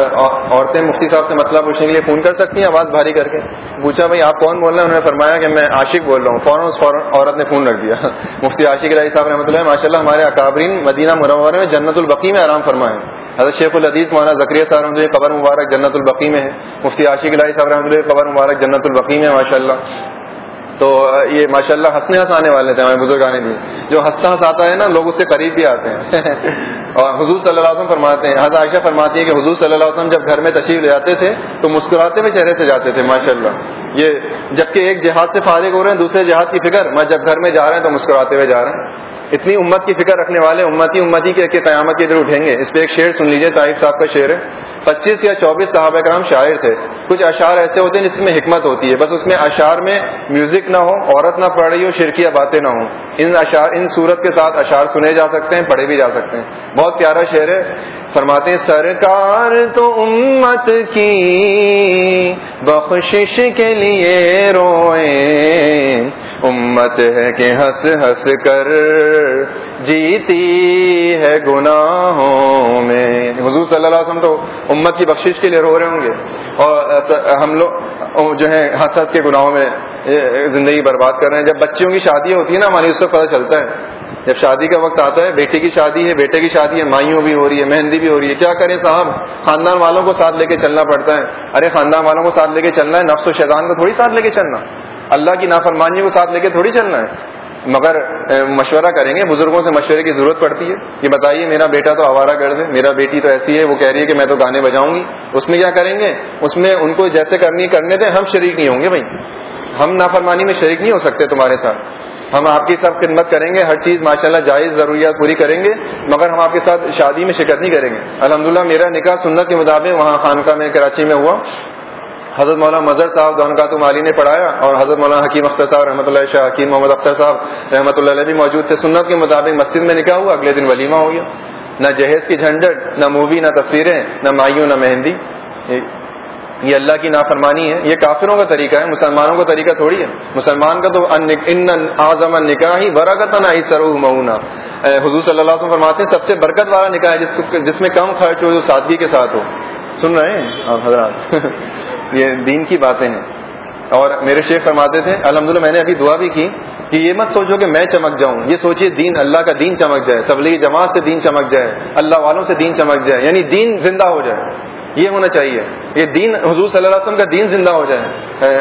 عورتیں مفتی صاحب سے مسئلہ پوچھنے کے لیے فون کر سکتی ہیں آواز بھاری کر کے۔ پوچھا، بھائی، آپ کون بول رہے ہیں؟ انہوں نے فرمایا کہ میں عاشق بول رہا ہوں۔ فوراً فوراً عورت نے فون رکھ دیا۔ <laughs> مفتی عاشق علیہ صاحب رحمۃ اللہ ماشاء اللہ ہمارے اکابرین مدینہ مرور میں جنت البقی میں آرام فرمائے۔ حضرت شیخ العدیز مولانا ذکریہ صاحب رحمۃ اللہ قبر مبارک جنت البقی میں ہے۔ مفتی عاشق علیہ صاحب رحمۃ اللہ قبر مبارک جنت البقی میں ماشاء اللہ تو یہ ماشاء اللہ ہنسنے ہنسانے والے تھے ہمارے بزرگ آنے بھی۔ جو ہنستا ہنساتا ہے نا لوگ اس سے قریب بھی آتے ہیں۔ <laughs> اور حضور صلی اللہ علیہ وسلم فرماتے ہیں حضرت عائشہ فرماتی ہے کہ حضور صلی اللہ علیہ وسلم جب گھر میں تشریف لے جاتے تھے تو مسکراتے ہوئے چہرے سے جاتے تھے ماشاء اللہ یہ جبکہ ایک جہاد سے فارغ ہو رہے ہیں دوسرے جہاد کی فکر میں جب گھر میں جا رہے ہیں تو مسکراتے ہوئے جا رہے ہیں۔ اتنی امت کی فکر رکھنے والے، امتی امتی کے قیامت کے ادھر اٹھیں گے۔ اس پہ ایک شعر سن لیجیے طائف صاحب کا شعر ہے۔ پچیس یا چوبیس صحابہ کرام شاعر تھے۔ کچھ اشعار ایسے ہوتے ہیں جس میں حکمت ہوتی ہے۔ بس اس میں اشعار میں میوزک نہ ہو، عورت نہ پڑھ رہی ہو، شرکیہ باتیں نہ ہوں۔ ان اشعار، ان صورت کے ساتھ اشعار سنے جا سکتے ہیں، پڑھے بھی جا سکتے ہیں۔ بہت پیارا شعر ہے۔ فرماتے سرکار تو امت کی بخشش کے لیے روئے۔ امت ہے کہ ہنس ہنس کر جیتی ہے گناہوں میں۔ حضور صلی اللہ علیہ وسلم تو امت کی بخشش کے لیے رو رہے ہوں گے۔ اور ہم لوگ جو ہے ہنس ہنس کے گناہوں میں زندگی برباد کر رہے ہیں۔ جب بچیوں کی شادی ہوتی ہے نا، ہماری، اس سے پتہ چلتا ہے۔ جب شادی کا وقت آتا ہے، بیٹے کی شادی ہے، بیٹے کی شادی ہے، مائیوں بھی ہو رہی ہے، مہندی بھی ہو رہی ہے۔ کیا کریں صاحب؟ خاندان والوں کو ساتھ لے کے چلنا پڑتا ہے۔ ارے، خاندان والوں کو ساتھ لے کے چلنا ہے، نفس و شیطان کو تھوڑی ساتھ لے کے چلنا۔ اللہ کی نافرمانی کو ساتھ لے کے تھوڑی چلنا ہے۔ مگر مشورہ کریں گے، بزرگوں سے مشورے کی ضرورت پڑتی ہے۔ کہ بتائیے، میرا بیٹا تو آوارہ گرد ہے، میرا بیٹی تو ایسی ہے، وہ کہہ رہی ہے کہ میں تو گانے بجاؤں گی۔ اس میں کیا کریں گے؟ اس میں ان کو جیسے کرنی کرنے دیں، ہم شریک نہیں ہوں گے بھائی۔ ہم نافرمانی میں شریک نہیں ہو سکتے تمہارے ساتھ۔ ہم آپ کی سب خدمت کریں گے، ہر چیز ماشاءاللہ جائز ضروریات پوری کریں گے، مگر ہم آپ کے ساتھ شادی میں شرکت نہیں کریں گے۔ الحمدللہ، میرا نکاح سنت کے مطابق وہاں خانقاہ میں کراچی میں ہوا۔ حضرت مولانا مظہر صاحب دون کا علی نے پڑھایا اور حضرت مولانا حکیم اختر صاحب رحمۃ اللہ شاہ، حکیم محمد اختر صاحب رحمۃ اللہ علیہ بھی موجود تھے۔ سنت کے مطابق مسجد میں نکاح ہوا، اگلے دن ولیمہ ہو گیا۔ نہ جہیز کی جھنڈٹ، نہ مووی، نہ تصویریں، نہ مائیوں، نہ مہندی۔ یہ اللہ کی نافرمانی ہے۔ یہ کافروں کا طریقہ ہے، مسلمانوں کا طریقہ تھوڑی ہے۔ مسلمان کا تو ان اعظم نکاح ہی برکت نہ سرو مونا حضور صلی اللہ علیہ وسلم فرماتے ہیں، سب سے برکت والا نکاح ہے جس جس میں کم خرچ ہو، جو سادگی کے ساتھ ہو۔ سن رہے ہیں آپ حضرات؟ <laughs> یہ دین کی باتیں ہیں۔ اور میرے شیخ فرماتے تھے، الحمدللہ میں نے ابھی دعا بھی کی کہ یہ مت سوچو کہ میں چمک جاؤں، یہ سوچیے دین اللہ کا دین چمک جائے، تبلیغ جماعت سے دین چمک جائے، اللہ والوں سے دین چمک جائے یعنی دین زندہ ہو جائے، یہ ہونا چاہیے۔ یہ دین حضور صلی اللہ علیہ وسلم کا دین زندہ ہو جائے۔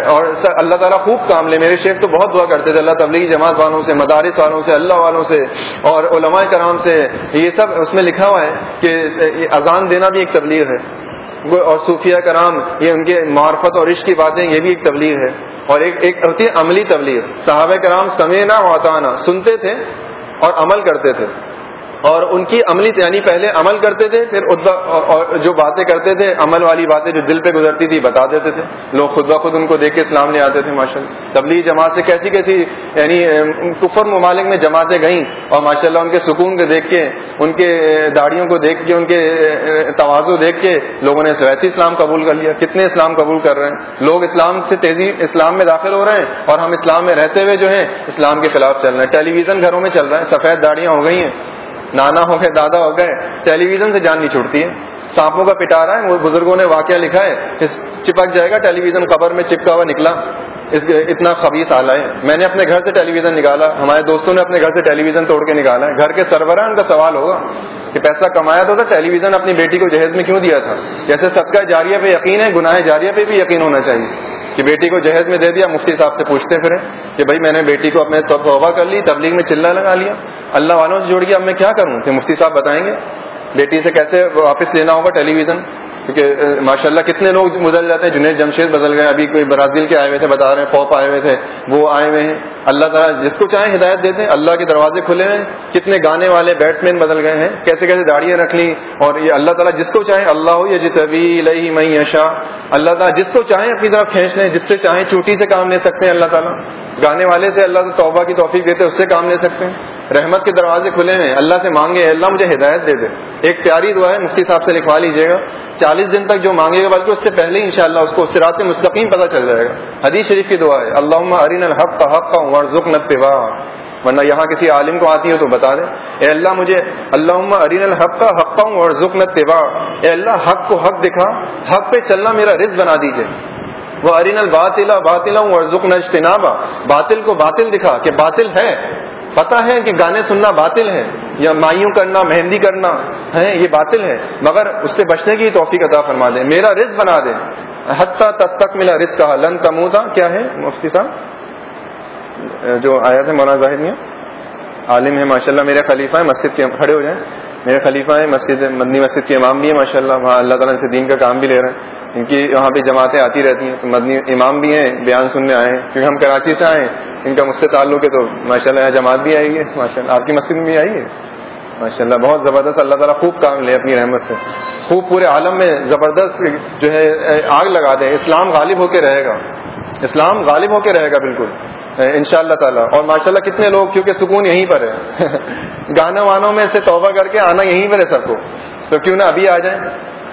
اور اللہ تعالیٰ خوب کام لے۔ میرے شیخ تو بہت دعا کرتے تھے، اللہ تبلیغی جماعت والوں سے، مدارس والوں سے، اللہ والوں سے، اور علماء کرام سے۔ یہ سب اس میں لکھا ہوا ہے کہ اذان دینا بھی ایک تبلیغ ہے۔ اور صوفیہ کرام، یہ ان کے معرفت اور عشق کی باتیں، یہ بھی ایک تبلیغ ہے۔ اور ایک ایک ہوتی ہے عملی تبلیغ۔ صحابہ کرام سمینا واتانا سنتے تھے اور عمل کرتے تھے۔ اور ان کی عملی یعنی پہلے عمل کرتے تھے، پھر جو باتیں کرتے تھے، عمل والی باتیں جو دل پہ گزرتی تھی، بتا دیتے تھے۔ لوگ خود بخود ان کو دیکھ کے اسلام لے آتے تھے ماشاء اللہ تبلیغ جماعت سے کیسی کیسی یعنی کفر ممالک میں جماعتیں گئیں۔ اور ماشاء اللہ ان کے سکون کو دیکھ کے، ان کے داڑیوں کو دیکھ کے، ان کے توازو دیکھ کے لوگوں نے سویتی اسلام قبول کر لیا۔ کتنے اسلام قبول کر رہے ہیں۔ لوگ اسلام سے تیزی، اسلام میں داخل ہو رہے ہیں اور ہم اسلام میں رہتے ہوئے جو ہیں، اسلام کے خلاف چل رہے ہیں۔ ٹیلی ویژن گھروں میں چل رہا ہے، سفید داڑیاں ہو گئی ہیں۔ نانا ہو گئے دادا ہو گئے ٹیلی ویژن سے جان نہیں چھوڑتی ہے سانپوں کا پٹارا ہے، وہ بزرگوں نے واقعہ لکھا ہے۔ چپک جائے گا ٹیلی ویژن قبر میں چپکا ہوا نکلا۔ اس اتنا خبیص آلہ ہے۔ میں نے اپنے گھر سے ٹیلی ویژن نکالا، ہمارے دوستوں نے اپنے گھر سے ٹیلی ویژن توڑ کے نکالا ہے۔ گھر کے سربراہ ان کا سوال ہوگا کہ پیسہ کمایا تو تھا ٹیلی ویژن اپنی بیٹی کو جہیز میں کیوں دیا تھا؟ جیسے سب کا جاریہ پہ یقین ہے، گناہ جاریہ پہ بھی یقین ہونا چاہیے۔ کہ بیٹی کو جہیز میں دے دیا، مفتی صاحب سے پوچھتے پھر کہ بھائی میں نے بیٹی کو اپنے توبہ کر لی، تبلیغ میں چلنا لگا لیا، اللہ والوں سے جوڑ گیا، اب میں کیا کروں؟ کہ مفتی صاحب بتائیں گے بیٹی سے کیسے واپس لینا ہوگا ٹیلی ویژن؟ کیونکہ ماشاء اللہ کتنے لوگ بدل جاتے ہیں جنید جمشید بدل گئے، ابھی کوئی برازیل کے آئے ہوئے تھے، بتا رہے ہیں، پوپ آئے ہوئے تھے، وہ آئے ہوئے ہیں۔ اللہ تعالیٰ جس کو چاہیں ہدایت دیتے ہیں، اللہ کے دروازے کھلے ہیں۔ کتنے گانے والے بیٹس مین بدل گئے ہیں، کیسے کیسے داڑیاں رکھ لی اور یہ اللہ تعالیٰ جس کو چاہیں اللہ ہو یا جتبی لئی مئی یشا اللہ تعالیٰ جس کو چاہیں اپنی طرف کھینچ لیں، جس سے چاہیں چوٹی سے کام لے سکتے ہیں اللہ تعالیٰ۔ گانے والے سے اللہ توبہ کی توفیق دیتے اس سے کام لے سکتے ہیں۔ رحمت کے دروازے کھلے ہیں، اللہ سے مانگے، اللہ مجھے ہدایت دے دے۔ ایک پیاری دعا ہے، مفتی صاحب سے لکھوا لیجیے گا۔ چالیس دن تک جو مانگے گا، بلکہ اس سے پہلے ان شاء اللہ اس کو سرات مستقیم پتہ چل جائے گا۔ حدیث شریف کی دعا ہے اللہ ارین الحق کا حق کا ورژ نتبا ورنہ یہاں کسی عالم کو آتی ہو تو بتا دیں۔ اے اللہ، مجھے اللہ ارین الحق کا حق کا ورژ نتبا اے اللہ، حق کو حق دکھا، حق پہ چلنا میرا رزق بنا دیجیے۔ وہ ارین الباطلا باطلا ورژ نجتنابا باطل کو باطل دکھا کہ باطل ہے۔ پتا ہے کہ گانے سننا باطل ہے یا مائیوں کرنا، مہندی کرنا ہے یہ باطل ہے، مگر اس سے بچنے کی توفیق عطا فرما دے۔ میرا رزق بنا دے۔ حتیٰ تستک ملا رزق کہا لن تمودا کیا ہے مفتی صاحب؟ جو آیا تھے مولانا ظاہر عالم ہے ماشاء اللہ میرے خلیفہ ہے مسجد کے کھڑے ہو جائیں۔ میرے خلیفہ ہیں، مسجد، مدنی مسجد کے امام بھی ہیں ماشاء اللہ وہاں اللہ تعالیٰ سے دین کا کام بھی لے رہے ہیں۔ ان کی وہاں پہ جماعتیں آتی رہتی ہیں، تو مدنی امام بھی ہیں، بیان سننے آئے ہیں۔ کیونکہ ہم کراچی سے آئے ہیں، ان کا مجھ سے تعلق ہے تو ماشاء اللہ یہاں جماعت بھی آئی ہے ماشاء اللہ آپ کی مسجد میں بھی آئی ہے۔ ماشاء اللہ بہت زبردست، اللہ تعالیٰ خوب کام لے اپنی رحمت سے۔ خوب پورے عالم میں زبردست جو ہے، آگ لگا دیں اسلام غالب ہو کے رہے گا۔ اسلام غالب ہو کے رہے گا، بالکل۔ ان شاء اللہ تعالیٰ. اور ماشاء اللہ کتنے لوگ، کیونکہ سکون یہیں پر ہے. <laughs> گانا وانوں میں سے توبہ کر کے آنا یہیں پر ہے سب کو. تو کیوں نہ ابھی آ جائیں.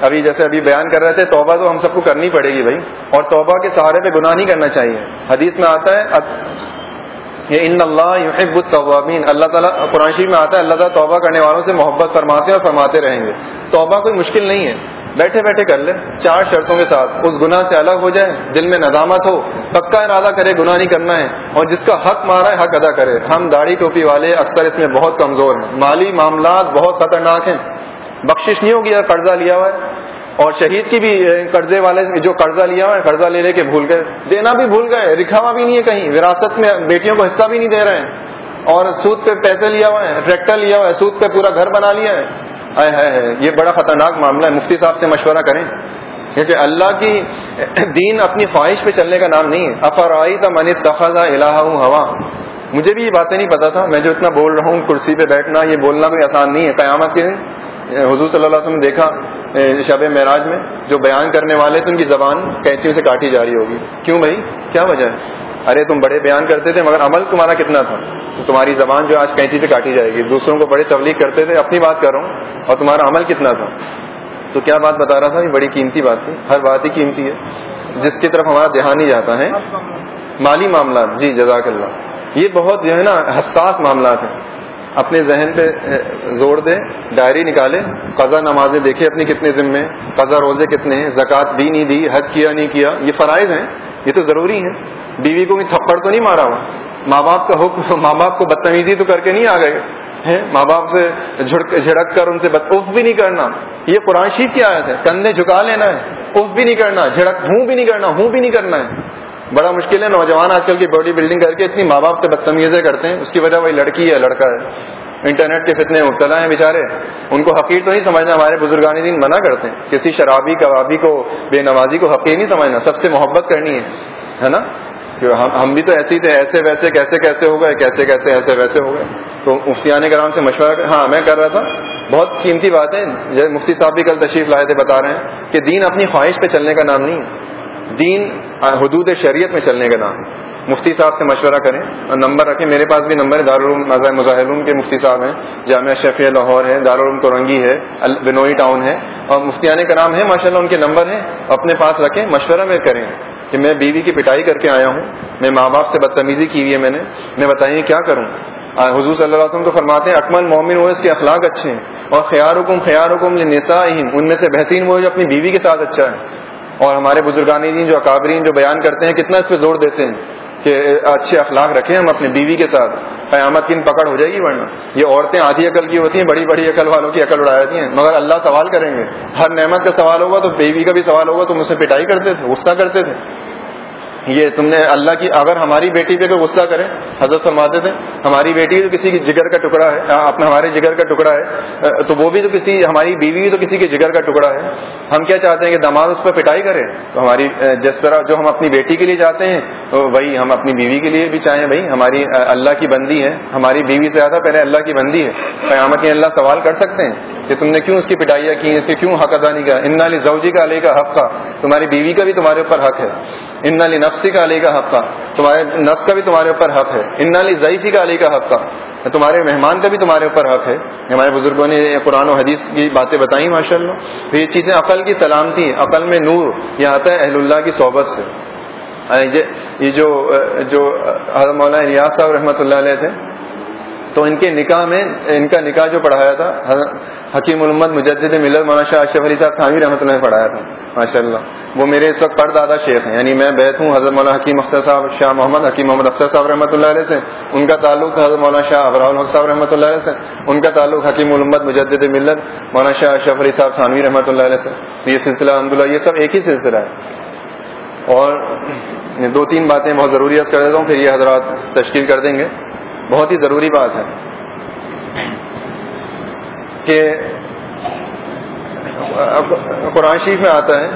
ابھی جیسے ابھی بیان کر رہے تھے، توبہ تو ہم سب کو کرنی پڑے گی بھائی. اور توبہ کے سہارے پہ گناہ نہیں کرنا چاہیے. حدیث میں آتا ہے یہ ان اللہ یحب التوابین. اللہ تعالیٰ، قرآن شریف میں آتا ہے، اللہ تعالیٰ توبہ کرنے والوں سے محبت فرماتے ہیں اور فرماتے رہیں گے. توبہ کوئی مشکل نہیں ہے. بیٹھے بیٹھے کر لے۔ چار شرطوں کے ساتھ۔ اس گناہ سے الگ ہو جائے۔ دل میں ندامت ہو۔ پکا ارادہ کرے، گناہ نہیں کرنا ہے۔ اور جس کا حق مارا ہے، حق ادا کرے۔ ہم داڑھی ٹوپی والے اکثر اس میں بہت کمزور ہیں۔ مالی معاملات بہت خطرناک ہیں۔ بخشش نہیں ہوگی قرضہ لیا ہوا ہے۔ اور شہید کی بھی قرضے والے جو قرضہ لیا ہوا ہے، قرضہ لے لے کے بھول گئے۔ دینا بھی بھول گئے۔ دکھاوا بھی نہیں ہے کہیں۔ وراثت میں بیٹیوں کو حصہ بھی نہیں دے رہے ہیں۔ اور سود پہ پیسے لیا ہوا ہے، ٹریکٹر لیا ہوا ہے، سود پہ پورا گھر بنا لیا ہے۔ یہ بڑا خطرناک معاملہ ہے۔ مفتی صاحب سے مشورہ کریں۔ یعنی کیونکہ اللہ کی دین اپنی خواہش پہ چلنے کا نام نہیں ہے۔ افرائی تھا من تخذہ الہ ہوا۔ مجھے بھی یہ باتیں نہیں پتا تھا۔ میں جو اتنا بول رہا ہوں، کرسی پہ بیٹھنا، یہ بولنا کوئی آسان نہیں ہے۔ قیامت کے حضور صلی اللہ علیہ وسلم نے دیکھا شب معراج میں جو بیان کرنے والے تھے، ان کی زبان کینچیوں سے کاٹی جا رہی ہوگی۔ کیوں بھائی؟ کیا وجہ ہے؟ ارے تم بڑے بیان کرتے تھے، مگر عمل تمہارا کتنا تھا؟ تو تمہاری زبان جو آج کینچی سے کاٹی جائے گی۔ دوسروں کو بڑے تبلیغ کرتے تھے، اپنی بات کر رہا ہوں، اور تمہارا عمل کتنا تھا؟ تو کیا بات بتا رہا تھا؟ یہ بڑی قیمتی بات تھی، ہر بات ہی قیمتی ہے۔ جس کی طرف ہمارا دھیان نہیں جاتا ہے۔ مالی معاملات جی جزاک اللہ۔ یہ بہت جو ہے نا حساس معاملات ہیں۔ اپنے ذہن پہ زور دے، ڈائری نکالے، قضا نمازیں دیکھے اپنی کتنے ذمے، قضا روزے کتنے ہیں، زکوٰۃ دی نہیں دی، حج کیا نہیں کیا، یہ فرائض ہیں۔ یہ تو ضروری ہے۔ بیوی کو بھی تھپڑ تو نہیں مارا ہوا۔ ماں باپ کا حکم ماں باپ کو بدتمیزی تو کر کے نہیں آ گئے ماں باپ سے جھڑک کر ان سے اف بھی نہیں کرنا۔ یہ قرآن شیف کی آیت ہے۔ کندھے جھکا لینا ہے۔ اف بھی نہیں کرنا۔ جھڑک ہوں بھی نہیں کرنا۔ ہوں بھی نہیں کرنا ہے۔ بڑا مشکل ہے۔ نوجوان آج کل کی باڈی بلڈنگ کر کے اتنی ماں باپ سے بدتمیزیں کرتے ہیں۔ اس کی وجہ وہی لڑکی ہے، لڑکا ہے۔ انٹرنیٹ کے فتنے مبتلا ہیں بےچارے ان کو حقیر تو نہیں سمجھنا، ہمارے بزرگانی دین منع کرتے ہیں۔ کسی شرابی، کبابی کو، بے نوازی کو حقیر نہیں سمجھنا، سب سے محبت کرنی ہے۔ ہے نا؟ ہم بھی تو ایسے ہی تھے، ایسے ویسے، کیسے کیسے ہو گئے، کیسے کیسے، ایسے ویسے ہو گئے۔ تو مفتیان کرام سے مشورہ ہاں میں کر رہا تھا۔ بہت قیمتی بات ہے۔ جی، مفتی صاحب بھی کل تشریف لائے تھے، بتا رہے ہیں کہ دین اپنی خواہش پہ چلنے کا نام نہیں دین حدود شریعت میں چلنے کا نام مفتی صاحب سے مشورہ کریں اور نمبر رکھیں۔ میرے پاس بھی نمبر ہے، دارالعلوم مظاہرون کے مفتی صاحب ہیں۔ جامعہ شفیع لاہور ہے، دارالعلوم کورنگی ہے بنوئی ٹاؤن ہے۔ اور مفتیان کا نام ہے ماشاء اللہ ان کے نمبر ہیں۔ اپنے پاس رکھیں، مشورہ میں کریں کہ میں بیوی کی پٹائی کر کے آیا ہوں۔ میں ماں باپ سے بدتمیزی کی ہوئی ہے میں نے۔ میں بتائیے کیا کروں؟ حضور صلی اللہ علیہ وسلم تو فرماتے ہیں، اکمل مومن ہو اس کے اخلاق اچھے ہیں۔ اور خیال حکم خیال حکم نسا ان میں سے بہترین وہ جو اپنی بیوی کے ساتھ اچھا ہے۔ اور ہمارے بزرگانی دین، جو اکابرین، جو بیان کرتے ہیں، کتنا اس پہ زور دیتے ہیں۔ کہ اچھے اخلاق رکھیں ہم اپنے بیوی کے ساتھ۔ قیامت کن پکڑ ہو جائے گی ورنہ۔ یہ عورتیں آدھی عقل کی ہوتی ہیں، بڑی بڑی عقل والوں کی عقل اڑا جاتی ہیں۔ مگر اللہ سوال کریں گے۔ ہر نعمت کا سوال ہوگا تو بیوی کا بھی سوال ہوگا، تو مجھ سے پٹائی کرتے تھے، غصہ کرتے تھے۔ یہ تم نے اللہ کی اگر ہماری بیٹی پہ کوئی غصہ کرے، حضرت فرماتے تھے، ہماری بیٹی تو کسی کی جگر کا ٹکڑا ہے اپنا ہمارے جگر کا ٹکڑا ہے تو وہ بھی تو کسی ہماری بیوی بھی تو کسی کے جگر کا ٹکڑا ہے۔ ہم کیا چاہتے ہیں کہ دماغ اس پہ پٹائی کرے؟ تو ہماری جس طرح جو ہم اپنی بیٹی کے لیے چاہتے ہیں، تو وہی ہم اپنی بیوی کے لیے بھی چاہیں۔ بھائی، ہماری اللہ کی بندی ہے۔ ہماری بیوی سے زیادہ پہلے اللہ کی بندی ہے۔ قیامت میں اللہ سوال کر سکتے ہیں کہ تم نے کیوں اس کی پٹائیاں کی اس کے کیوں حق ادا نہیں کیا ان علی زوجی کا علی کا حق کا تمہاری بیوی کا بھی تمہارے اوپر حق ہے۔ ان علی نفسی کا علی کا حق کا۔ تمہارے نفس کا بھی تمہارے اوپر حق ہے۔ ان علی ضعیفی کا علی کا حق کا۔ تمہارے مہمان کا بھی تمہارے اوپر حق ہے۔ ہمارے بزرگوں نے قرآن و حدیث کی باتیں بتائیں ماشاء اللہ تو یہ چیزیں عقل کی سلامتی عقل میں نور، یہ آتا ہے اہل اللہ کی صحبت سے۔ یہ جو جو حضرت مولانا ریاض صاحب رحمۃ اللہ علیہ تھے تو ان کے نکاح میں ان کا نکاح جو پڑھایا تھا حکیم محمد مجدد ملر مولانا شاہ اشرف علی صاحب تھانوی رحمۃ اللہ نے پڑھایا تھا۔ ماشاء اللہ وہ میرے اس وقت پر دادا شیخ ہیں یعنی میں بیت ہوں، حضرت مولانا حکیم اختر صاحب، شاہ محمد، حکیم محمد اختر صاحب رحمۃ اللہ علیہ سے۔ ان کا تعلق حضرت مولانا شاہ ابراہ الحق صاحب رحمۃ اللہ علیہ سے۔ ان کا تعلق حکیم محمد مجدد ملت، مولانا شاہ اشرف علی صاحب تھانوی رحمۃ اللہ علیہ سے۔ یہ سلسلہ الحمد یہ سب ایک ہی سلسلہ ہے۔ اور دو تین باتیں بہت ضروری کر دیتا ہوں، پھر یہ حضرات تشکیل کر دیں گے۔ بہت ہی ضروری بات ہے کہ قرآن شریف میں آتا ہے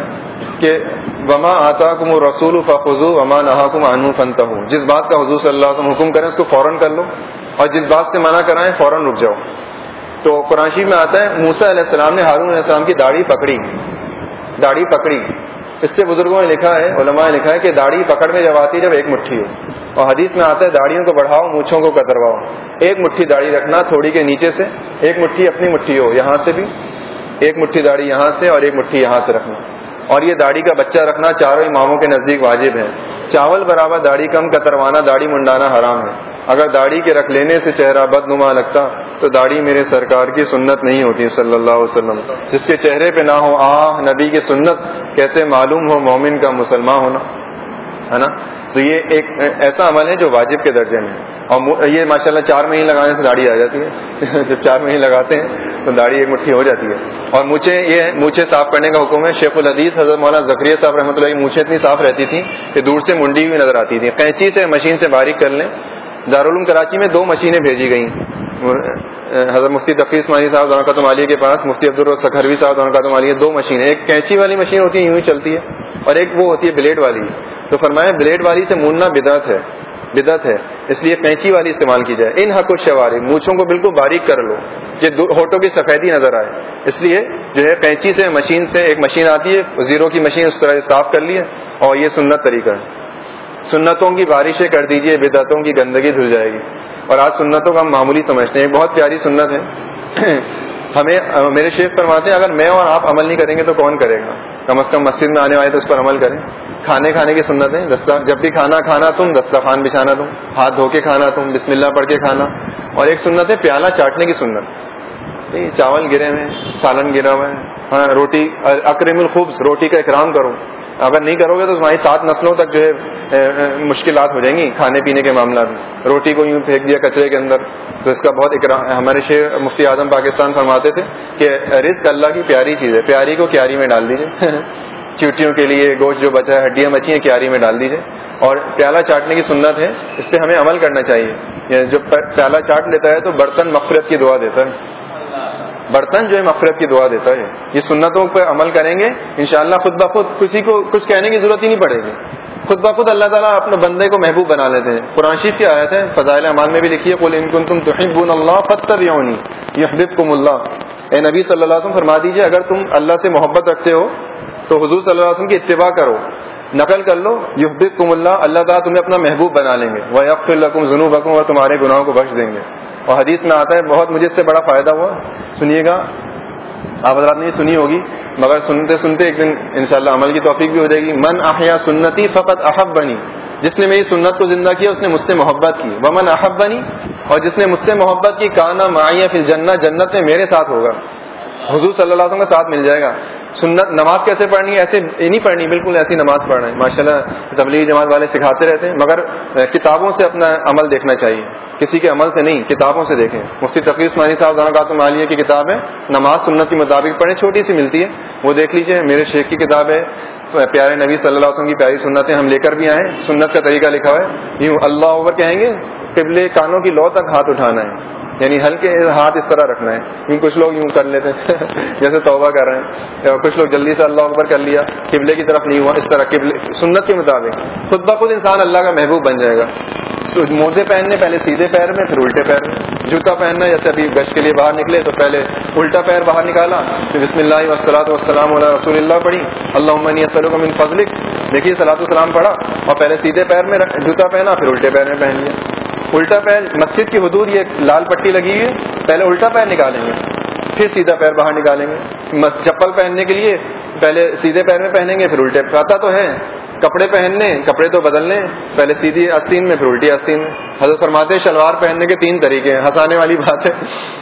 کہ وما آتا کم رسول فخو وما نہا کم انو فنتا ہوں جس بات کا حضور صلی اللہ علیہ وسلم حکم کریں اس کو فوراً کر لو اور جس بات سے منع کرائیں فوراً رک جاؤ۔ تو قرآن شریف میں آتا ہے موسا علیہ السلام نے ہارون علیہ السلام کی داڑھی پکڑی۔ داڑھی پکڑی۔ اس سے بزرگوں نے لکھا ہے، علماء نے لکھا ہے کہ داڑھی پکڑ میں جب آتی ہے، جب ایک مٹھی ہو۔ اور حدیث میں آتا ہے، داڑھیوں کو بڑھاؤ، مونچھوں کو کترواؤ۔ ایک مٹھی داڑھی رکھنا تھوڑی کے نیچے سے، ایک مٹھی اپنی مٹھی ہو، یہاں سے بھی۔ ایک مٹھی داڑھی یہاں سے اور ایک مٹھی یہاں سے رکھنا۔ اور یہ داڑھی کا بچہ رکھنا چاروں اماموں کے نزدیک واجب ہے۔ چاول برابر داڑھی کم کتروانا، داڑھی منڈانا حرام ہے۔ اگر داڑھی کے رکھ لینے سے چہرہ بد نما لگتا تو داڑھی میرے سرکار کی سنت نہیں ہوتی، صلی اللہ علیہ وسلم۔ جس کے چہرے پہ نہ ہو آ نبی کی سنت، کیسے معلوم ہو مومن کا مسلمان ہونا؟ ہے نا؟ تو یہ ایک ایسا عمل ہے جو واجب کے درجے میں ہے۔ اور یہ ماشاء اللہ چار مہینے لگانے سے داڑھی آ جاتی ہے۔ <laughs> جب چار مہینے لگاتے ہیں تو داڑھی ایک مٹھی ہو جاتی ہے۔ اور مجھے یہ مونچھے صاف کرنے کا حکم ہے۔ شیخ الحدیث حضرت مولانا زکریہ صاحب رحمۃ اللہ مونچھے اتنی صاف رہتی تھی کہ دور سے منڈی ہوئی نظر آتی تھی۔ قینچی سے مشین سے باریک کر لیں۔ دارالعلوم کراچی میں دو مشینیں بھیجی گئیں۔ حضرت مفتی تفیظ مانی صاحب، دونوں کا عالیہ کے پاس، مفتی عبدالسکھروی صاحب، دونوں کا عالیہ دو مشینیں۔ ایک کینچی والی مشین ہوتی ہے، یوں ہی چلتی ہے، اور ایک وہ ہوتی ہے بلیڈ والی۔ تو فرمایا بلیڈ والی سے موننا بدعت ہے۔ بدعت ہے۔ اس لیے کینچی والی استعمال کی جائے۔ ان حق و شواری مونچھوں کو بالکل باریک کر لو یہ ہوٹوں کی سفیدی نظر آئے۔ اس لیے جو ہے کینچی سے، مشین سے ایک مشین آتی ہے زیرو کی مشین اس طرح صاف کر لیے اور یہ سنت طریقہ ہے۔ سنتوں کی بارشیں کر دیجیے بدعتوں کی گندگی دھل جائے گی۔ اور آج سنتوں کا ہم معمولی سمجھتے ہیں۔ بہت پیاری سنت ہے۔ ہمیں، میرے شیخ فرماتے ہیں، اگر میں اور آپ عمل نہیں کریں گے تو کون کرے گا؟ کم از کم مسجد میں آنے والے تو اس پر عمل کریں۔ کھانے کھانے کی سنت ہے جب بھی کھانا کھانا تم دسترخوان بچھانا تم، ہاتھ دھو کے کھانا تم، بسم اللہ پڑھ کے کھانا۔ اور ایک سنت ہے، پیالہ چاٹنے کی سنت۔ چاول گرے ہوئے سالن گرا ہوا ہے۔ ہاں روٹی، اکرم الخوبص روٹی کا اکرام کرو اگر نہیں کرو گے تو تمہاری سات نسلوں تک جو ہے مشکلات ہو جائیں گی کھانے پینے کے معاملات میں۔ روٹی کو یوں پھینک دیا کچرے کے اندر، تو اس کا بہت اکرام۔ ہمارے شیخ مفتی اعظم پاکستان فرماتے تھے کہ رزق اللہ کی پیاری چیز ہے۔ پیاری کو کیاری میں ڈال دیجیے <laughs> چیٹیوں کے لیے گوشت جو بچا ہے، ہڈیاں بچی ہیں، کیاری میں ڈال دیجیے اور پیالہ چاٹنے کی سنت ہے، اس پہ ہمیں عمل کرنا چاہیے۔ جو پیالہ چاٹ لیتا ہے تو برتن مغفرت کی دعا دیتا ہے۔ برتن جو ہے مفرت کی دعا دیتا ہے۔ یہ سنتوں پہ عمل کریں گے، انشاءاللہ خود بخود کسی کو کچھ کہنے کی ضرورت ہی نہیں پڑے گی۔ خود بخود اللہ تعالیٰ اپنے بندے کو محبوب بنا لیتے ہیں۔ قرآن شریف کی آیت ہے، فضائل امان میں بھی لکھی ہے تم تحبون اللہ فتر یونی یحببکم اللہ اے نبی صلی اللہ علیہ وسلم، فرما دیجیے، اگر تم اللہ سے محبت رکھتے ہو، تو حضور صلی اللہ علیہ وسلم کی اتباع کرو۔ نقل کر لو یحببکم اللہ اللہ تعالیٰ تمہیں اپنا محبوب بنا لیں گے۔ وہ یقف الکم ضنوب اور تمہارے گناہوں کو بخش دیں گے۔ اور حدیث میں آتا ہے، بہت مجھے اس سے بڑا فائدہ ہوا۔ سنیے گا۔ آپ حضرات نے سنی ہوگی، مگر سنتے سنتے ایک دن انشاءاللہ عمل کی توفیق بھی ہو جائے گی۔ من احیا سنتی فقط احب بنی جس نے میری سنت کو زندہ کیا، اس نے مجھ سے محبت کی۔ وہ من احب بنی اور جس نے مجھ سے محبت کی، کانا معیہ پھر جنت جنت میں میرے ساتھ ہوگا۔ حضور صلی اللہ علیہ وسلم کا ساتھ مل جائے گا۔ سنت، نماز کیسے پڑھنی ہے؟ ایسے نہیں پڑھنی، بالکل ایسی نماز پڑھنا ہے۔ ماشاء اللہ تبلیغ جماعت والے سکھاتے رہتے ہیں، مگر کتابوں سے اپنا عمل دیکھنا چاہیے۔ کسی کے عمل سے نہیں، کتابوں سے دیکھیں۔ مفتی تقریب عثمانی صاحب دانا قاتم عالیہ کی کتاب ہے، نماز سنت کے مطابق پڑھیں، چھوٹی سی ملتی ہے۔ وہ دیکھ لیجیے، میرے شیخ کی کتاب ہے، پیارے نبی صلی اللہ علیہ وسلم کی پیاری سنتیں ہم لے کر بھی آئے سنت کا طریقہ لکھا ہوا ہے۔ یوں اللہ اوور کہیں گے قبل کانوں کی لو تک ہاتھ اٹھانا ہے۔ یعنی ہلکے ہاتھ اس طرح رکھنا ہے۔ یوں کچھ لوگ یوں کر لیتے ہیں۔ <laughs> جیسے توبہ کر رہے ہیں۔ کچھ لوگ جلدی سے اللہ اکبر کر لیا، قبلے کی طرف نہیں ہوا، اس طرح قبلے، سنت کے مطابق۔ خود بخود انسان اللہ کا محبوب بن جائے گا۔ موزے پہننے، پہلے سیدھے پیر میں، پھر الٹے پیر میں۔ جوتا پہننا جیسے ابھی گش کے لیے باہر نکلے، تو پہلے الٹا پیر باہر نکالا۔ پھر بسم اللہ وسلاۃ وسلام علیہ رسول اللہ پڑھی۔ اللہ عمنی من فضلک۔ دیکھیے سلاۃ السلام پڑھا اور پہلے سیدھے پیر میں جوتا پہنا، پھر الٹے پیر میں پہن لیا۔ الٹا پیر مسجد کی حدود یہ لال پٹی لگی ہے، پہلے الٹا پیر نکالیں گے، پھر سیدھا پیر باہر نکالیں گے۔ چپل پہننے کے لیے پہلے سیدھے پیر میں پہنیں گے، پھر الٹے پاتا تو ہے۔ کپڑے پہننے، کپڑے تو بدلنے، پہلے سیدھی آستین میں، پھر الٹی آستین میں۔ حضرت فرماتے شلوار پہننے کے تین طریقے ہیں، ہنسانے والی بات ہے۔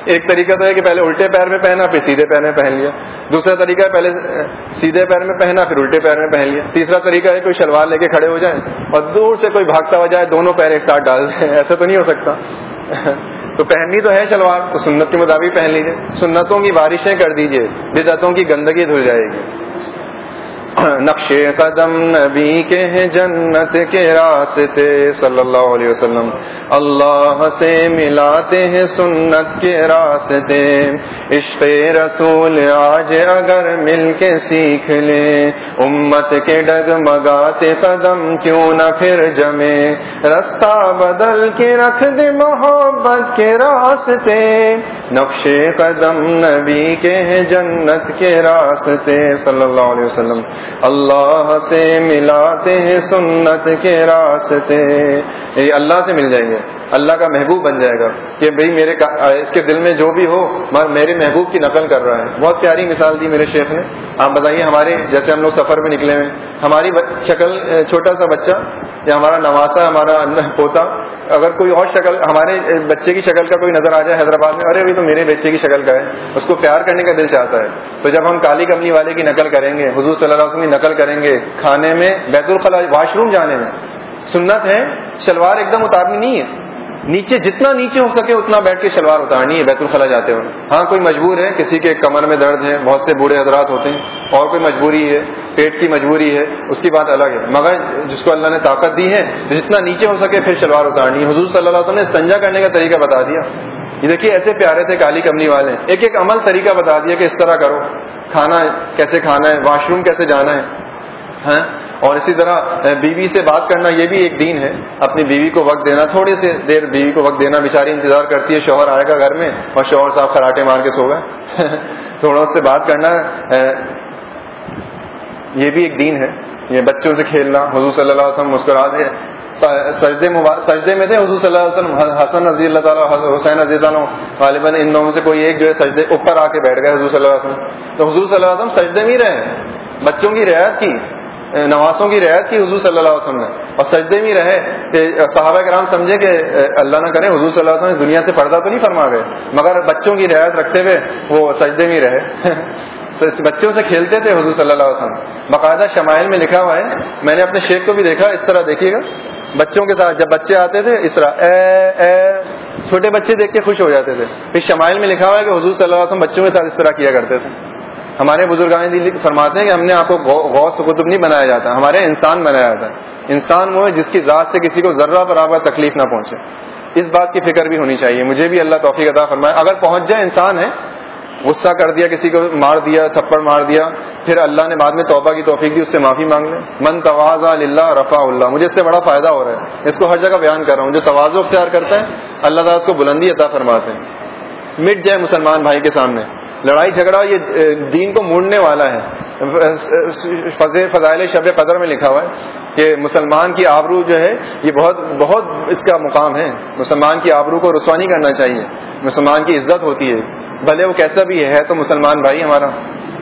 ایک طریقہ تو ہے کہ پہلے الٹے پیر میں پہنا، پھر سیدھے پیر میں پہن لیا۔ دوسرا طریقہ ہے پہلے سیدھے پیر میں پہنا، پھر الٹے پیر میں پہن لیا۔ تیسرا طریقہ ہے کوئی شلوار لے کے کھڑے ہو جائیں اور دور سے کوئی بھاگتا ہو جائے، دونوں پیر ایک ساتھ ڈال دیں۔ <laughs> ایسا تو نہیں ہو سکتا۔ <laughs> تو پہننی تو ہے شلوار، تو سنت کے مطابق پہن لیجیے سنتوں کی بارشیں کر دیجیے بدعتوں کی گندگی دھل جائے گی۔ نقش قدم نبی کے ہیں جنت کے راستے صلی اللہ علیہ وسلم اللہ سے ملاتے ہیں سنت کے راستے عشق رسول آج اگر مل کے سیکھ لیں امت کے ڈگ مگاتے قدم کیوں نہ پھر جمے رستہ بدل کے رکھ دے محبت کے راستے نقش قدم نبی کے ہیں جنت کے راستے صلی اللہ علیہ وسلم اللہ سے ملاتے ہیں سنت کے راستے۔ یہ اللہ سے مل جائیں گے۔ اللہ کا محبوب بن جائے گا کہ بھئی میرے اس کے دل میں جو بھی ہو میرے محبوب کی نقل کر رہا ہے۔ بہت پیاری مثال دی میرے شیخ نے۔ آپ بتائیے ہمارے جیسے ہم لوگ سفر میں نکلے ہوئے ہماری شکل چھوٹا سا بچہ یا ہمارا نواسا، ہمارا پوتا، اگر کوئی اور شکل ہمارے بچے کی شکل کا کوئی نظر آ جائے حیدرآباد میں، ارے ابھی تو میرے بچے کی شکل کا ہے، اس کو پیار کرنے کا دل چاہتا ہے۔ تو جب ہم کالی کملی والے کی نقل کریں گے، حضور صلی اللہ علیہ وسلم کی نقل کریں گے، کھانے میں بیت الخلا واش روم جانے میں، سنت ہے، شلوار ایک دم اتارنی نہیں ہے۔ نیچے جتنا نیچے ہو سکے اتنا بیٹھ کے شلوار اتارنی ہے، بیت الخلا جاتے ہوئے۔ ہاں کوئی مجبور ہے، کسی کے کمر میں درد ہے، بہت سے بوڑھے حضرات ہوتے ہیں، اور کوئی مجبوری ہے، پیٹ کی مجبوری ہے، اس کی بات الگ ہے۔ مگر جس کو اللہ نے طاقت دی ہے، جتنا نیچے ہو سکے پھر شلوار اتارنی ہے۔ حضور صلی اللہ علیہ وسلم نے سنجا کرنے کا طریقہ بتا دیا۔ یہ دیکھیے، ایسے پیارے تھے کالی کملی والے۔ ایک ایک عمل طریقہ بتا دیا کہ اس طرح کرو۔ کھانا کیسے کھانا ہے، واش روم کیسے جانا ہے۔ ہاں؟ اور اسی طرح بیوی سے بات کرنا یہ بھی ایک دین ہے۔ اپنی بیوی کو وقت دینا، تھوڑی سی دیر بیوی کو وقت دینا، بیچاری انتظار کرتی ہے، شوہر آئے گا گھر میں اور شوہر صاحب کراٹے مار کے سو گئے۔ <laughs> تھوڑا اس سے بات کرنا یہ بھی ایک دین ہے۔ یہ بچوں سے کھیلنا، حضور صلی اللہ علیہ وسلم مسکرا دے۔ سجدے سجدے میں تھے حضور صلی اللہ علیہ وسلم؟ حسن رضی اللہ تعالیٰ حسین رضی اللہ غالباً ان دونوں سے کوئی ایک جو ہے سجدے اوپر آ کے بیٹھ گئے حضور صلی اللہ علیہ وسلم۔ تو حضور صلی اللہ علیہ وسلم سجدے میں ہی رہے۔ بچوں کی رعایت کی۔ نوازوں کی رعایت کی حضور صلی اللہ علیہ وسلم نے۔ اور سجدے میں رہے۔ کہ صحابہ کرام سمجھے کہ اللہ نہ کرے، حضور صلی اللہ علیہ وسلم دنیا سے پردہ تو نہیں فرما گئے مگر بچوں کی رعایت رکھتے ہوئے وہ سجدے میں رہے۔ <laughs> بچوں سے کھیلتے تھے حضور صلی اللہ علیہ وسلم۔ باقاعدہ شمائل میں لکھا ہوا ہے۔ میں نے اپنے شیخ کو بھی دیکھا، اس طرح دیکھیے گا۔ بچوں کے ساتھ جب بچے آتے تھے، اس طرح اے اے، چھوٹے بچے دیکھ کے خوش ہو جاتے تھے۔ پھر شمائل میں لکھا ہوا ہے کہ حضور صلی اللہ علیہ وسلم بچوں کے ساتھ اس طرح کیا کرتے تھے۔ ہمارے بزرگان فرماتے ہیں کہ ہم نے آپ کو غوث قطب نہیں بنایا جاتا، ہمارے انسان بنایا جاتا ہے۔ انسان وہ ہے جس کی ذات سے کسی کو ذرہ برابر تکلیف نہ پہنچے۔ اس بات کی فکر بھی ہونی چاہیے۔ مجھے بھی اللہ توفیق عطا فرمائے۔ اگر پہنچ جائے انسان ہے، غصہ کر دیا، کسی کو مار دیا، تھپڑ مار دیا، پھر اللہ نے بعد میں توبہ کی توفیق دی، اس سے معافی مانگ لیں من توازا اللہ رفا اللہ۔ مجھے اس سے بڑا فائدہ ہو رہا ہے۔ اس کو ہر جگہ بیان کر رہا ہوں۔ جو توازو اختیار کرتا ہے، اللہ تعالیٰ اس کو بلندی عطا فرماتے ہیں۔ مٹ جائے مسلمان بھائی کے سامنے۔ لڑائی جھگڑا یہ دین کو موڑنے والا ہے۔ فضائل شب قدر میں لکھا ہوا ہے کہ مسلمان کی آبرو جو ہے، یہ بہت بہت اس کا مقام ہے۔ مسلمان کی آبرو کو رسوانی کرنا چاہیے۔ مسلمان کی عزت ہوتی ہے۔ بھلے وہ کیسا بھی ہے، تو مسلمان بھائی ہمارا۔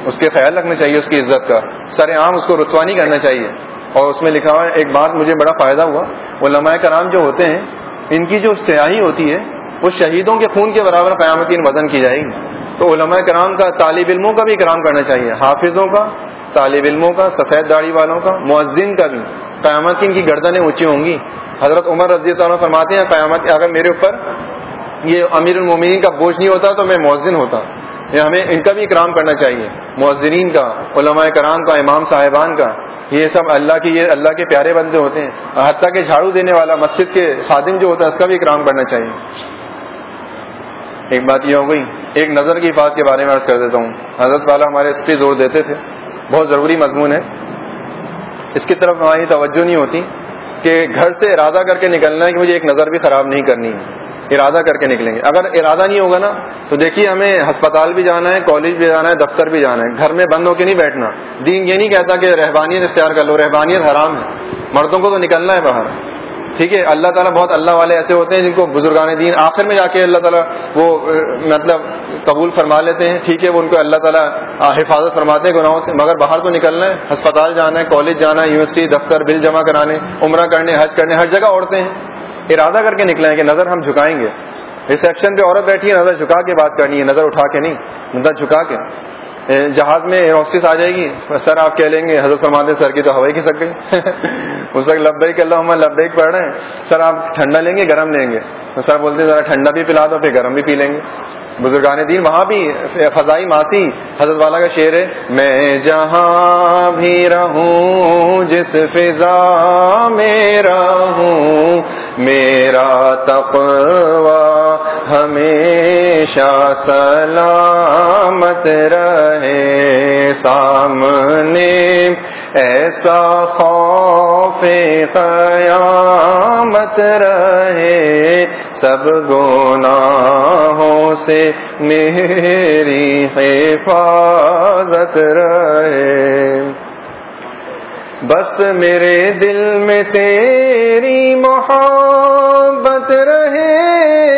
اس کے خیال رکھنا چاہیے اس کی عزت کا۔ سر عام اس کو رسوانی کرنا چاہیے۔ اور اس میں لکھا ہوا ہے، ایک بات مجھے بڑا فائدہ ہوا۔ وہ لمحہ کرام جو ہوتے ہیں، ان کی جو سیاہی ہوتی ہے وہ شہیدوں کے خون کے برابر قیامتین وزن کی جائے گی۔ تو علماء کرام کا، طالب علموں کا بھی کرام کرنا چاہیے۔ حافظوں کا، طالب علموں کا، سفید داڑھی والوں کا، مؤذن کا بھی۔ قیامت کی ان کی گردنیں اونچی ہوں گی۔ حضرت عمر رضی اللہ عنہ فرماتے ہیں، قیامت اگر میرے اوپر یہ امیر المومنین کا بوجھ نہیں ہوتا تو میں مؤذن ہوتا۔ یہ ہمیں ان کا بھی اکرام کرنا چاہیے۔ مؤذرین کا، علماء کرام کا، امام صاحبان کا۔ یہ سب اللہ کی، یہ اللہ کے پیارے بندے ہوتے ہیں۔ حتیٰ کہ جھاڑو دینے والا مسجد کے خادم جو ہوتا ہے، اس کا بھی اکرام کرنا چاہیے۔ ایک بات یہ ہو گئی، ایک نظر کی بات کے بارے میں عرض کر دیتا ہوں۔ حضرت والا ہمارے اس پہ زور دیتے تھے۔ بہت ضروری مضمون ہے۔ اس کی طرف ہماری توجہ نہیں ہوتی کہ گھر سے ارادہ کر کے نکلنا ہے کہ مجھے ایک نظر بھی خراب نہیں کرنی ہے۔ ارادہ کر کے نکلیں گے۔ اگر ارادہ نہیں ہوگا نا، تو دیکھیے ہمیں ہسپتال بھی جانا ہے، کالج بھی جانا ہے، دفتر بھی جانا ہے۔ گھر میں بند ہو کے نہیں بیٹھنا۔ دین یہ نہیں کہتا کہ رہبانیت اختیار کر لو، رہبانیت حرام ہے۔ مردوں کو تو نکلنا ہے باہر۔ ٹھیک ہے، اللہ تعالیٰ بہت اللہ والے ایسے ہوتے ہیں جن کو بزرگان دین آخر میں جا کے اللہ تعالیٰ وہ مطلب قبول فرما لیتے ہیں۔ ٹھیک ہے، وہ ان کو اللہ تعالیٰ حفاظت فرماتے ہیں گناہوں سے، مگر باہر تو نکلنا ہے، ہسپتال جانا ہے، کالج جانا ہے، یونیورسٹی، دفتر، بل جمع کرانے، عمرہ کرنے، حج کرنے، ہر جگہ عورتیں ہیں۔ ارادہ کر کے نکلیں کہ نظر ہم جھکائیں گے۔ ریسیپشن پہ عورت بیٹھی ہے، نظر جھکا کے بات کرنی ہے، نظر اٹھا کے نہیں، نظر جھکا کے۔ جہاز میں ہوسٹس آ جائے گی۔ سر آپ کہہ لیں گے، حضرت فرماتے سر کی تو ہوائی کھسک گئی۔ <laughs> اس وقت لبیک اللہ لبیک پڑھ رہے ہیں۔ سر آپ ٹھنڈا لیں گے، گرم لیں گے۔ تو سر بولتے ذرا ٹھنڈا بھی پلا دو، پھر گرم بھی پی لیں گے۔ بزرگان دین، وہاں بھی فضائی ماسی حضرت والا کا شعر ہے، میں جہاں بھی رہوں، جس فضا میں رہوں، میرا تقوی ہمیشہ سلامت رہے، سامنے ایسا خوف قیامت رہے، سب گناہوں سے میری حفاظت رہے۔ بس میرے دل میں تیری محبت رہے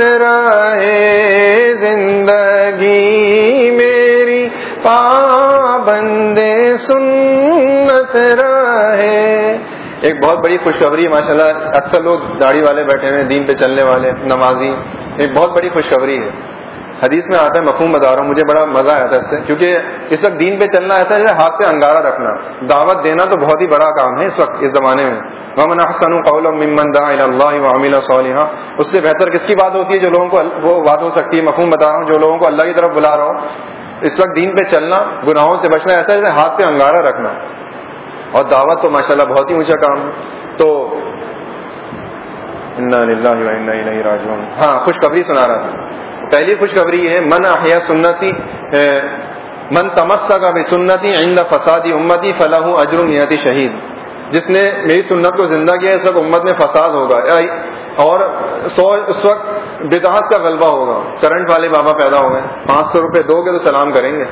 سنت ہے زندگی میری پابند سنت رہے ایک بہت بڑی خوشخبری ماشاء اللہ اکثر لوگ داڑھی والے بیٹھے ہوئے دین پہ چلنے والے، نمازی، ایک بہت بڑی خوشخبری ہے۔ حدیث میں آتا ہے، مفہوم بتا رہا ہوں، مجھے بڑا مزہ آیا تھا اس سے۔ کیونکہ اس وقت دین پہ چلنا ایسا ہے، ہاتھ پہ انگارا رکھنا۔ دعوت دینا تو بہت ہی بڑا کام ہے اس وقت، اس زمانے میں۔ محمد حسن قول ممن دا اللہ وعمل صالحا۔ اس سے بہتر کس کی بات ہوتی ہے؟ جو لوگوں کو وہ بات ہو سکتی ہے، مفہوم بتا رہا ہوں، جو لوگوں کو اللہ کی طرف بلا رہا ہوں اس وقت دین پہ چلنا، گناہوں سے بچنا ایسا ہے، ہاتھ پہ انگارا رکھنا۔ اور دعوت تو ماشاء اللہ بہت ہی اونچا کام۔ ہے تو ہاں خوشخبری سنا رہا تھا۔ پہلی خوشخبری ہے، من احیا سنتی من تمسا کا بھی سنتی عند فسادی امتی فلاح اجر نیتی شہید۔ جس نے میری سنت کو زندہ کیا، اس وقت امت میں فساد ہوگا۔ اور سو، اس وقت بدعات کا غلبہ ہوگا۔ کرنٹ والے بابا پیدا ہو گئے پانچ سو روپے دو گے تو سلام کریں گے۔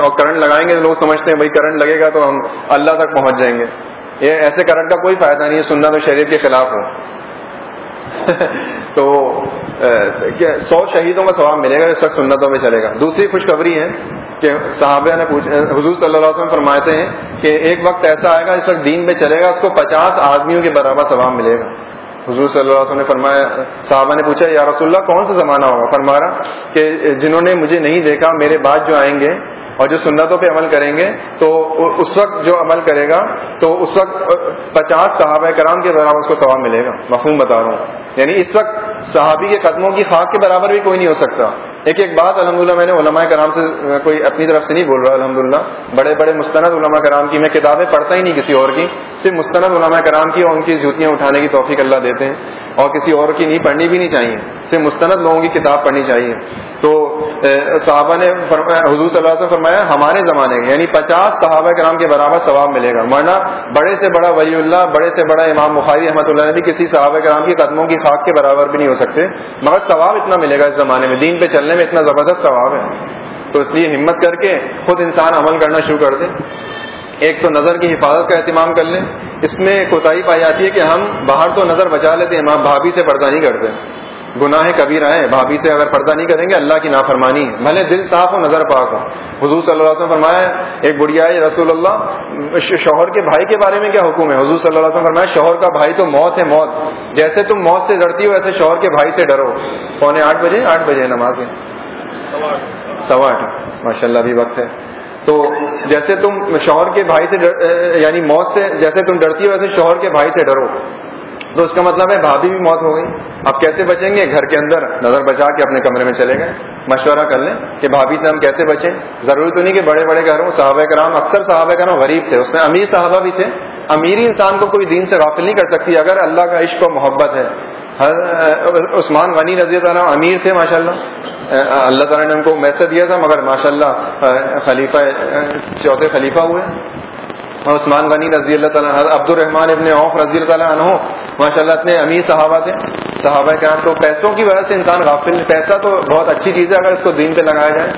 اور کرنٹ لگائیں گے تو لوگ سمجھتے ہیں، بھائی کرنٹ لگے گا تو ہم اللہ تک پہنچ جائیں گے۔ یہ ایسے کرنٹ کا کوئی فائدہ نہیں ہے سننا تو شریف کے خلاف ہو۔ تو سو شہیدوں کا ثواب ملے گا اس وقت سنتوں میں چلے گا؟ دوسری خوشخبری ہے کہ صحابہ نے حضور صلی اللہ علیہ وسلم فرماتے ہیں کہ ایک وقت ایسا آئے گا اس وقت دین میں چلے گا، اس کو پچاس آدمیوں کے برابر ثواب ملے گا۔ حضور صلی اللہ علیہ وسلم نے فرمایا، صحابہ نے پوچھا، یا رسول اللہ، کون سا زمانہ ہوگا؟ فرمارا کہ جنہوں نے مجھے نہیں دیکھا، میرے بعد جو آئیں گے اور جو سنتوں پہ عمل کریں گے، تو اس وقت جو عمل کرے گا، تو اس وقت پچاس صحابہ کرام کے برابر اس کو ثواب ملے گا۔ مفہوم بتا رہا ہوں۔ یعنی اس وقت صحابی کے قدموں کی خاک کے برابر بھی کوئی نہیں ہو سکتا۔ ایک ایک بات الحمدللہ میں نے علماء کرام سے کوئی اپنی طرف سے نہیں بول رہا، الحمدللہ۔ بڑے بڑے مستند علماء کرام کی میں کتابیں پڑھتا ہی نہیں کسی اور کی۔ صرف مستند علماء کرام کی اور ان کی جوتیاں اٹھانے کی توفیق اللہ دیتے ہیں۔ اور کسی اور کی نہیں، پڑھنی بھی نہیں چاہیے۔ صرف مستند لوگوں کی کتاب پڑھنی چاہیے۔ تو صحابہ نے حضور صلی اللہ علیہ وسلم فرمایا، ہمارے زمانے میں یعنی پچاس صحابہ کرام کے برابر ثواب ملے گا، ورنہ بڑے سے بڑا ولی اللہ، بڑے سے بڑا امام بخاری احمد اللہ نے بھی کسی صحابہ کرام کی قدموں کی خاک کے برابر بھی نہیں ہو سکتے، مگر ثواب اتنا ملے گا اس زمانے میں، دین پہ چلنے میں اتنا زبردست ثواب ہے۔ تو اس لیے ہمت کر کے خود انسان عمل کرنا شروع کر دے۔ ایک تو نظر کی حفاظت کا اہتمام کر لیں اس میں کوتاہی پائی جاتی ہے کہ ہم باہر تو نظر بچا لیتے ہیں بھابھی سے پردہ نہیں کرتے۔ گناہ کبھی رہے، بھابھی سے اگر پردہ نہیں کریں گے، اللہ کی نافرمانی، بھلے دل صاف ہو، نظر پاک ہو۔ حضور صلی اللہ علیہ وسلم فرمایا، ایک بڑھیا رسول اللہ شوہر کے بھائی کے بارے میں کیا حکم ہے؟ حضور صلی اللہ علیہ وسلم فرمایا، شوہر کا بھائی تو موت ہے موت۔ جیسے تم موت سے ڈرتی ہو ویسے شوہر کے بھائی سے ڈرو۔ پونے آٹھ بجے؟ آٹھ بجے نماز سوا آٹھ۔ ماشاء اللہ بھی وقت ہے۔ تو جیسے تم شوہر کے بھائی سے یعنی موت سے، جیسے تم ڈرتی ہو ویسے شوہر کے بھائی سے ڈرو۔ تو اس کا مطلب ہے بھابھی بھی موت ہو گئی۔ اب کیسے بچیں گے؟ گھر کے اندر نظر بچا کے اپنے کمرے میں چلے گئے۔ مشورہ کر لیں کہ بھابھی سے ہم کیسے بچیں؟ ضروری تو نہیں کہ بڑے بڑے گھروں، صحابہ کرام، اکثر صحابہ کرام غریب تھے۔ اس میں امیر صحابہ بھی تھے۔ امیری انسان کو کوئی دین سے غافل نہیں کر سکتی۔ اگر اللہ کا عشق و محبت ہے۔ عثمان غنی رضی اللہ عنہ امیر تھے ماشاء اللہ اللہ تعالیٰ نے ان کو میسر دیا تھا، مگر ماشاء اللہ خلیفہ چوتھے خلیفہ ہوئے۔ عثمان غنی رضی اللہ تعالیٰ عبد الرحمان ابن اوف رضی اللہ تعالیٰ عنہ ماشاء اللہ اتنے امیر صحابہ تھے، صحابہ کے تو پیسوں کی وجہ سے انسان غافل پیسہ تو بہت اچھی چیز ہے اگر اس کو دین پہ لگایا جائے،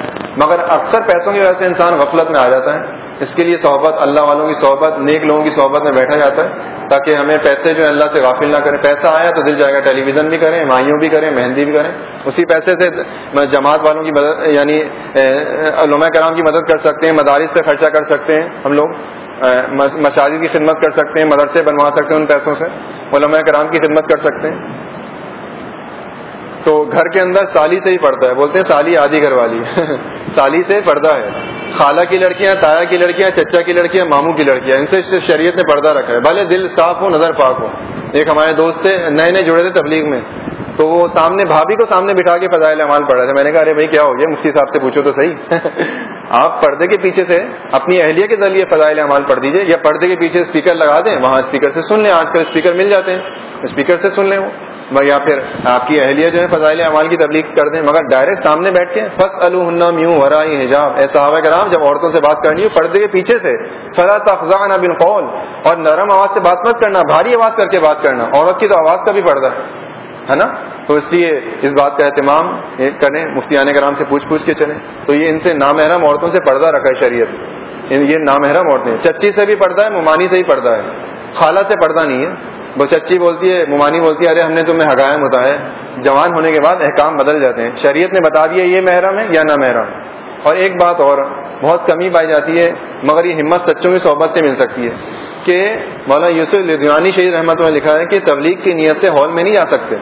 مگر اکثر پیسوں کی وجہ سے انسان غفلت میں آ جاتا ہے۔ اس کے لیے صحبت، اللہ والوں کی صحبت، نیک لوگوں کی صحبت میں بیٹھا جاتا ہے، تاکہ ہمیں پیسے جو ہے اللہ سے غافل نہ کریں۔ پیسہ آیا تو دل جائے گا ٹیلی ویژن بھی کریں، مائیوں بھی کریں، مہندی بھی کریں۔ اسی پیسے سے جماعت والوں کی مدد یعنی علماء کرام کی مدد کر سکتے ہیں، مدارس پہ خرچہ کر سکتے ہیں ہم لوگ۔ مساجد کی خدمت کر سکتے ہیں، مدرسے بنوا سکتے ہیں ان پیسوں سے، علماء کرام کی خدمت کر سکتے ہیں۔ تو گھر کے اندر سالی سے ہی پڑتا ہے، بولتے ہیں سالی آدھی گھر والی۔ <laughs> سالی سے پردہ ہے۔ خالہ کی لڑکیاں، تایا کی لڑکیاں، چچا کی لڑکیاں، ماموں کی لڑکیاں، ان سے شریعت نے پردہ رکھا ہے۔ بھلے دل صاف ہو، نظر پاک ہو۔ ایک ہمارے دوست تھے، نئے نئے جڑے تھے تبلیغ میں۔ تو وہ سامنے بھابھی کو سامنے بٹھا کے فضائل اعمال پڑھ رہے تھے۔ میں نے کہا، ارے بھائی، کیا ہو گیا؟ مفتی صاحب سے پوچھو تو صحیح۔ <laughs> آپ پردے کے پیچھے سے اپنی اہلیہ کے ذریعے فضائل اعمال پڑھ دیجیے یا پردے کے پیچھے اسپیکر لگا دیں، وہاں اسپیکر سے سن لیں، آج کل اسپیکر مل جاتے ہیں۔ اسپیکر سے سن لیں وہ۔ یا پھر آپ کی اہلیہ جو ہے فضائل اعمال کی تبلیغ کر دیں، مگر ڈائریکٹ سامنے بیٹھ کے فس النا میوں ورائی حجاب۔ ایسا ہوا کرام، جب عورتوں سے بات کرنی ہو، پردے کے پیچھے سے، فلا تفزان بن قول اور نرم آواز سے بات مت کرنا، بھاری آواز کر کے بات کرنا، عورت کی تو آواز کا بھی پردہ۔ ہے ہے نا؟ تو اس لیے اس بات کا اہتمام کریں مفتیان کرام سے پوچھ پوچھ کے چلیں۔ تو یہ ان سے نامحرم عورتوں سے پردہ رکھا ہے شریعت۔ یعنی یہ نامحرم عورتیں چچی سے بھی پردہ ہے، ممانی سے ہی پردہ ہے۔ خالہ سے پردہ نہیں ہے۔ وہ چچی بولتی ہے، ممانی بولتی ہے، ارے ہم نے تمہیں حقائم ہوتا ہے جوان ہونے کے بعد احکام بدل جاتے ہیں۔ شریعت نے بتا دیا یہ محرم ہے یا نہ محرم اور ایک بات اور بہت کمی پائی جاتی ہے، مگر یہ ہمت سچوں کی صحبت سے مل سکتی ہے کہ مولانا یوسف لدھیانی شہید رحمت میں لکھا ہے کہ تبلیغ کی نیت سے ہال میں نہیں جا سکتے۔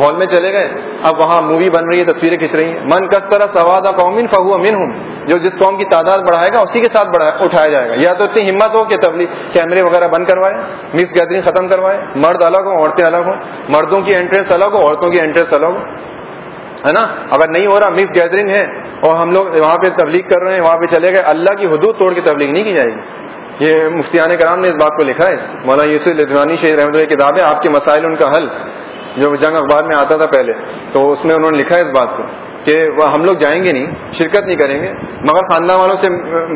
ہال میں چلے گئے، اب وہاں مووی بن رہی ہے، تصویریں کھینچ رہی ہیں۔ من کس طرح سواد قومن فہو امین ہوں جو جس قوم کی تعداد بڑھائے گا، اسی کے ساتھ اٹھایا جائے گا۔ یا تو اتنی ہمت ہو کہ تبلیغ کیمرے وغیرہ بند کروائے مس گیدرنگ ختم کروائے۔ مرد الگ ہو عورتیں الگ ہوں۔ مردوں کی انٹرنس الگ ہو، عورتوں کی انٹرنس الگ ہو۔ ہے نا؟ اگر نہیں ہو رہا مس گیدرنگ ہے۔ اور ہم لوگ وہاں پہ تبلیغ کر رہے ہیں، وہاں پہ چلے گئے۔ اللہ کی حدود توڑ کے تبلیغ نہیں کی جائے گی۔ یہ مفتیان کرام نے اس بات کو لکھا ہے۔ مولانا یوسف لدوانی شہید رحمۃ اللہ کتاب ہے، آپ کے مسائل ان کا حل، جو جنگ اخبار میں آتا تھا پہلے۔ تو اس میں انہوں نے لکھا ہے اس بات کو۔ کہ وہ ہم لوگ جائیں گے نہیں، شرکت نہیں کریں گے۔ مگر خاندان والوں سے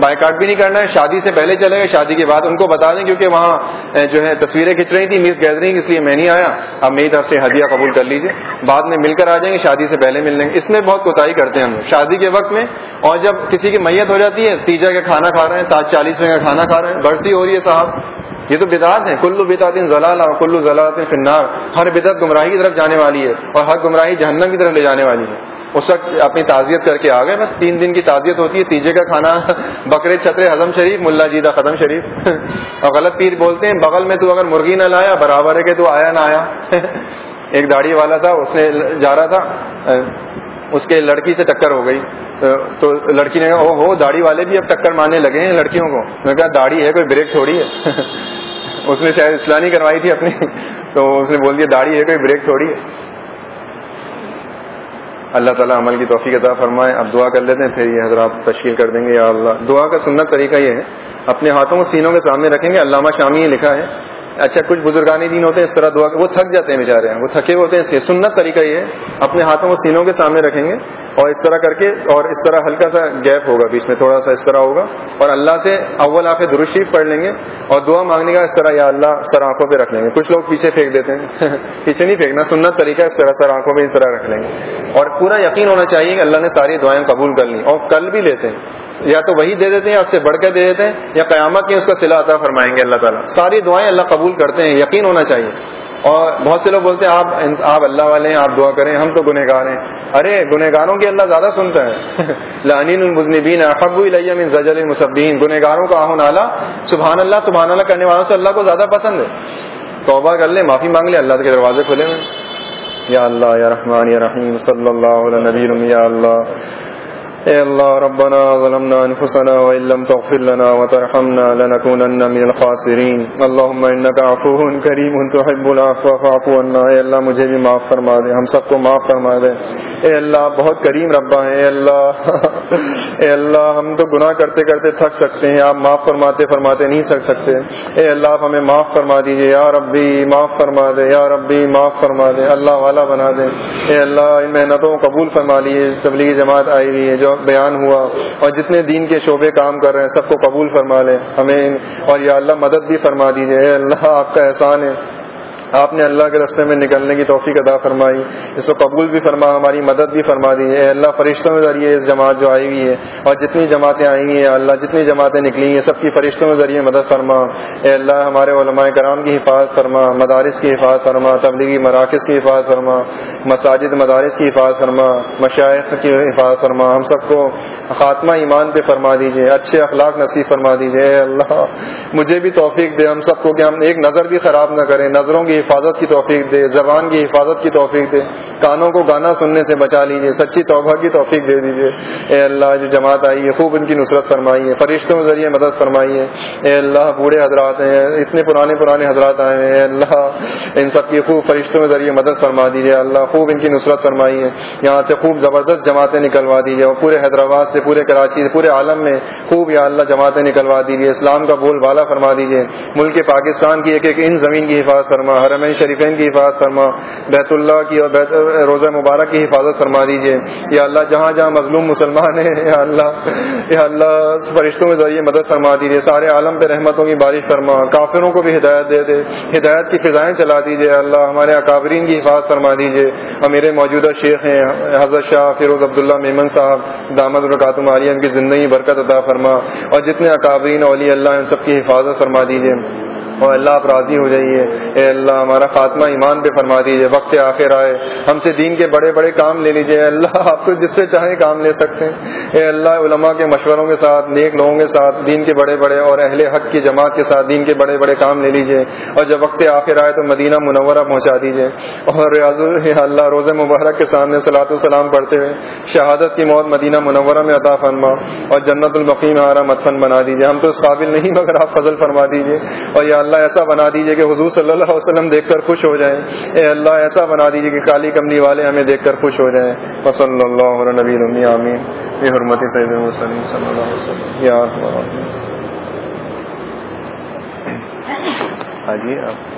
بائیکاٹ بھی نہیں کرنا ہے۔ شادی سے پہلے چلے گئے، شادی کے بعد ان کو بتا دیں، کیونکہ وہاں جو ہے، تصویریں کھنچ رہی تھی میس گیدرنگ اس لیے میں نہیں آیا۔ اب میری طرف سے ہدیہ قبول کر لیجیے بعد میں مل کر آ جائیں گے، شادی سے پہلے مل لیں گے اس میں بہت کوتاہی کرتے ہیں ہم لوگ۔ شادی کے وقت میں، اور جب کسی کی میت ہو جاتی ہے، تیجا کا کھانا کھا رہے ہیں سات چالیس میں کا کھانا کھا رہے ہیں، برسی ہو رہی ہے صاحب۔ یہ تو بدعت ہیں۔ کلو بدعت ضلال کلو ضلالت فنار ہر بدعت گمراہی کی طرف جانے والی ہے، اور ہر گمراہی جہنم کی طرف لے جانے والی ہے۔ اس وقت اپنی تعزیت کر کے آ گئے، بس تین دن کی تعزیت ہوتی ہے، تیجے کا کھانا، بکرے، چھترے، ہضم شریف، ملا جیدہ ختم شریف <laughs> اور غلط پیر بولتے ہیں، بغل میں تو اگر مرغی نہ لایا، برابر ہے کہ تو آیا نہ آیا <laughs> ایک داڑھی والا تھا، اس نے جا رہا تھا، اس کے لڑکی سے ٹکر ہو گئی، تو لڑکی نے کہا ہو، داڑھی والے بھی اب ٹکر مارنے لگے ہیں لڑکیوں کو۔ میں کہا، داڑھی ہے، کوئی بریک تھوڑی ہے <laughs> اس نے شاید اسلانی کروائی تھی اپنی، تو اس نے بول دیا، داڑھی ہے، کوئی بریک تھوڑی ہے۔ اللہ تعالیٰ عمل کی توفیق عطا فرمائے۔ اب دعا کر لیتے ہیں، پھر یہ حضرات تشکیل کر دیں گے یا اللہ۔ دعا کا سنت طریقہ یہ ہے، اپنے ہاتھوں کو سینوں کے سامنے رکھیں گے۔ علامہ شامی یہ لکھا ہے اچھا کچھ بزرگانی دین ہوتے ہیں، اس طرح دعا وہ تھک جاتے ہیں بےچارے وہ تھکے ہوتے ہیں، اس کے سنت طریقہ یہ ہے، اپنے ہاتھوں کو سینوں کے سامنے رکھیں گے اور اس طرح کر کے، اور اس طرح ہلکا سا گیپ ہوگا بیچ میں، تھوڑا سا اس طرح ہوگا، اور اللہ سے اول آپ درشیف پڑھ لیں گے اور دعا مانگنے کا اس طرح یا اللہ سر آنکھوں پہ رکھ لیں گے۔ کچھ لوگ پیچھے پھینک دیتے ہیں، <laughs> پیچھے نہیں پھینکنا، سنت طریقہ اس طرح سر آنکھوں پہ اس طرح رکھ لیں گے۔ اور پورا یقین ہونا چاہیے کہ اللہ نے ساری دعائیں قبول کر لی اور کل بھی لیتے ہیں۔ یا تو وہی دے دیتے ہیں یا اس سے بڑھ کے دے دیتے ہیں یا قیامت کی اس کا سلا عطا فرمائیں گے اللہ تعالیٰ۔ ساری دعائیں اللہ قبول کرتے ہیں، یقین ہونا چاہیے۔ اور بہت سے لوگ بولتے ہیں، آپ آپ اللہ والے ہیں، آپ دعا کریں، ہم تو گنہ گار ہیں۔ ارے گنہ گاروں کی اللہ زیادہ سنتا ہے۔ <laughs> لانین المزنبین احب الیم زجل المصبین۔ گنہ گاروں کا آہن اعلیٰ سبحان اللہ سبحان اللہ کرنے والوں سے اللہ کو زیادہ پسند ہے۔ توبہ کر لیں معافی مانگ لیں اللہ کے دروازے کھلے ہوئے۔ یا اللہ، یا رحمان، یا رحیم، صلی اللہ علیہ نبی یا اللہ۔ اے اللہ ربنا ظلمنا انفسنا وان لم تغفر لنا وترحمنا لنكونن من الخاسرين اللهم انك عفو كريم تحب العفو فاعف عنا۔ اے اللہ مجھے بھی معاف فرما دے، ہم سب کو معاف فرما دے۔ اے اللہ بہت کریم ربا ہے اے اللہ <laughs> اے اللہ ہم تو گناہ کرتے کرتے تھک سکتے ہیں، آپ معاف فرماتے فرماتے نہیں سک سکتے۔ اے اللہ آپ ہمیں معاف فرما دیجیے، یا ربی معاف فرما دے، یا ربی معاف فرما دے، اللہ والا بنا دے۔ اے اللہ ان محنتوں کو قبول فرما لیے تبلیغی جماعت آئی ہوئی ہے جو بیان ہوا اور جتنے دین کے شعبے کام کر رہے ہیں، سب کو قبول فرما لیں ہمیں اور یا اللہ مدد بھی فرما دیجیے اللہ، آپ کا احسان ہے۔ آپ نے اللہ کے رستے میں نکلنے کی توفیق ادا فرمائی، اس کو قبول بھی فرما، ہماری مدد بھی فرما دی ہے۔ اللہ، فرشتوں کے ذریعے اس جماعت جو آئی ہوئی ہے اور جتنی جماعتیں آئی ہیں اللہ، جتنی جماعتیں نکلی ہیں، سب کی فرشتوں کے ذریعے مدد فرما۔ اے اللہ، ہمارے علماء کرام کی حفاظت فرما، مدارس کی حفاظت فرما، تبلیغی مراکز کی حفاظت فرما، مساجد، مدارس کی حفاظت فرما مشائق کی حفاظت فرما۔ ہم سب کو خاتمہ ایمان پہ فرما دیجیے اچھے اخلاق نصیب فرما دیجیے اے اللہ، مجھے بھی توفیق دے، ہم سب کو کہ ہم ایک نظر بھی خراب نہ کریں، نظروں کی حفاظت کی توفیق دے، زبان کی حفاظت کی توفیق دے، کانوں کو گانا سننے سے بچا لیجیے سچی توبہ کی توفیق دے دیجیے اے اللہ، جو جماعت آئی ہے، خوب ان کی نصرت فرمائیے فرشتوں کے ذریعے مدد فرمائیے اے اللہ، بوڑھے حضرات ہیں، اتنے پرانے پرانے حضرات آئے ہیں۔ اے اللہ، ان سب کی خوب فرشتوں کے ذریعے مدد فرما دیجیے اللہ، خوب ان کی نصرت فرمائیے یہاں سے خوب زبردست جماعتیں نکلوا دیجیے اور پورے حیدرآباد سے پورے کراچی سے پورے عالم میں خوب یا اللہ جماعتیں نکلوا دیجیے اسلام کا بول بالا فرما دیجیے ملک پاکستان کی ایک ایک ان زمین کی حفاظت فرما حرمین شریفین کی حفاظت فرما، بیت اللہ کی اور روزہ مبارک کی حفاظت فرما دیجیے یا اللہ، جہاں جہاں مظلوم مسلمان ہیں، یا اللہ یا اللہ، فرشتوں کے ذریعے مدد فرما دیجیے سارے عالم پہ رحمتوں کی بارش فرما، کافروں کو بھی ہدایت دے دے۔ ہدایت کی فضائیں چلا دیجیے اللہ، ہمارے اکابرین کی حفاظت فرما دیجیے اور میرے موجودہ شیخ ہیں، حضرت شاہ فیروز عبداللہ میمن صاحب، دامد الرکاتم عالیہ، ان کی زندگی برکت عطا فرما۔ اور جتنے اکابرین اولی اللہ، ان سب کی حفاظت فرما دیجیے اور اللہ آپ راضی ہو جائیے۔ اے اللہ، ہمارا خاتمہ ایمان پہ فرما دیجیے وقت آخر آئے۔ ہم سے دین کے بڑے بڑے کام لے لیجیے اللہ، آپ کو جس سے چاہیں کام لے سکتے ہیں۔ اے اللہ، علماء کے مشوروں کے ساتھ، نیک لوگوں کے ساتھ، دین کے بڑے بڑے اور اہل حق کی جماعت کے ساتھ دین کے بڑے بڑے کام لے لیجیے اور جب وقت آخر آئے تو مدینہ منورہ پہنچا دیجیے اور ریاض اللہ، روز مبارک کے سامنے صلاح السلام پڑھتے ہوئے شہادت کی موت مدینہ منورہ میں عطا فرما۔ اور جنت البقیم آرا متفن بنا دیجیے ہم تو اس قابل نہیں، مگر آپ فضل فرما دیجیے اور یا اللہ ایسا بنا دیجیے کہ حضور صلی اللہ علیہ وسلم دیکھ کر خوش ہو جائیں۔ اے اللہ ایسا بنا دیجیے کہ کالی کمنی والے ہمیں دیکھ کر خوش ہو جائیں۔ وصلی اللہ علیہ نبی آمین۔ یہ حرمت سید صلی اللہ علیہ وسلم۔ یا ہاں جی آپ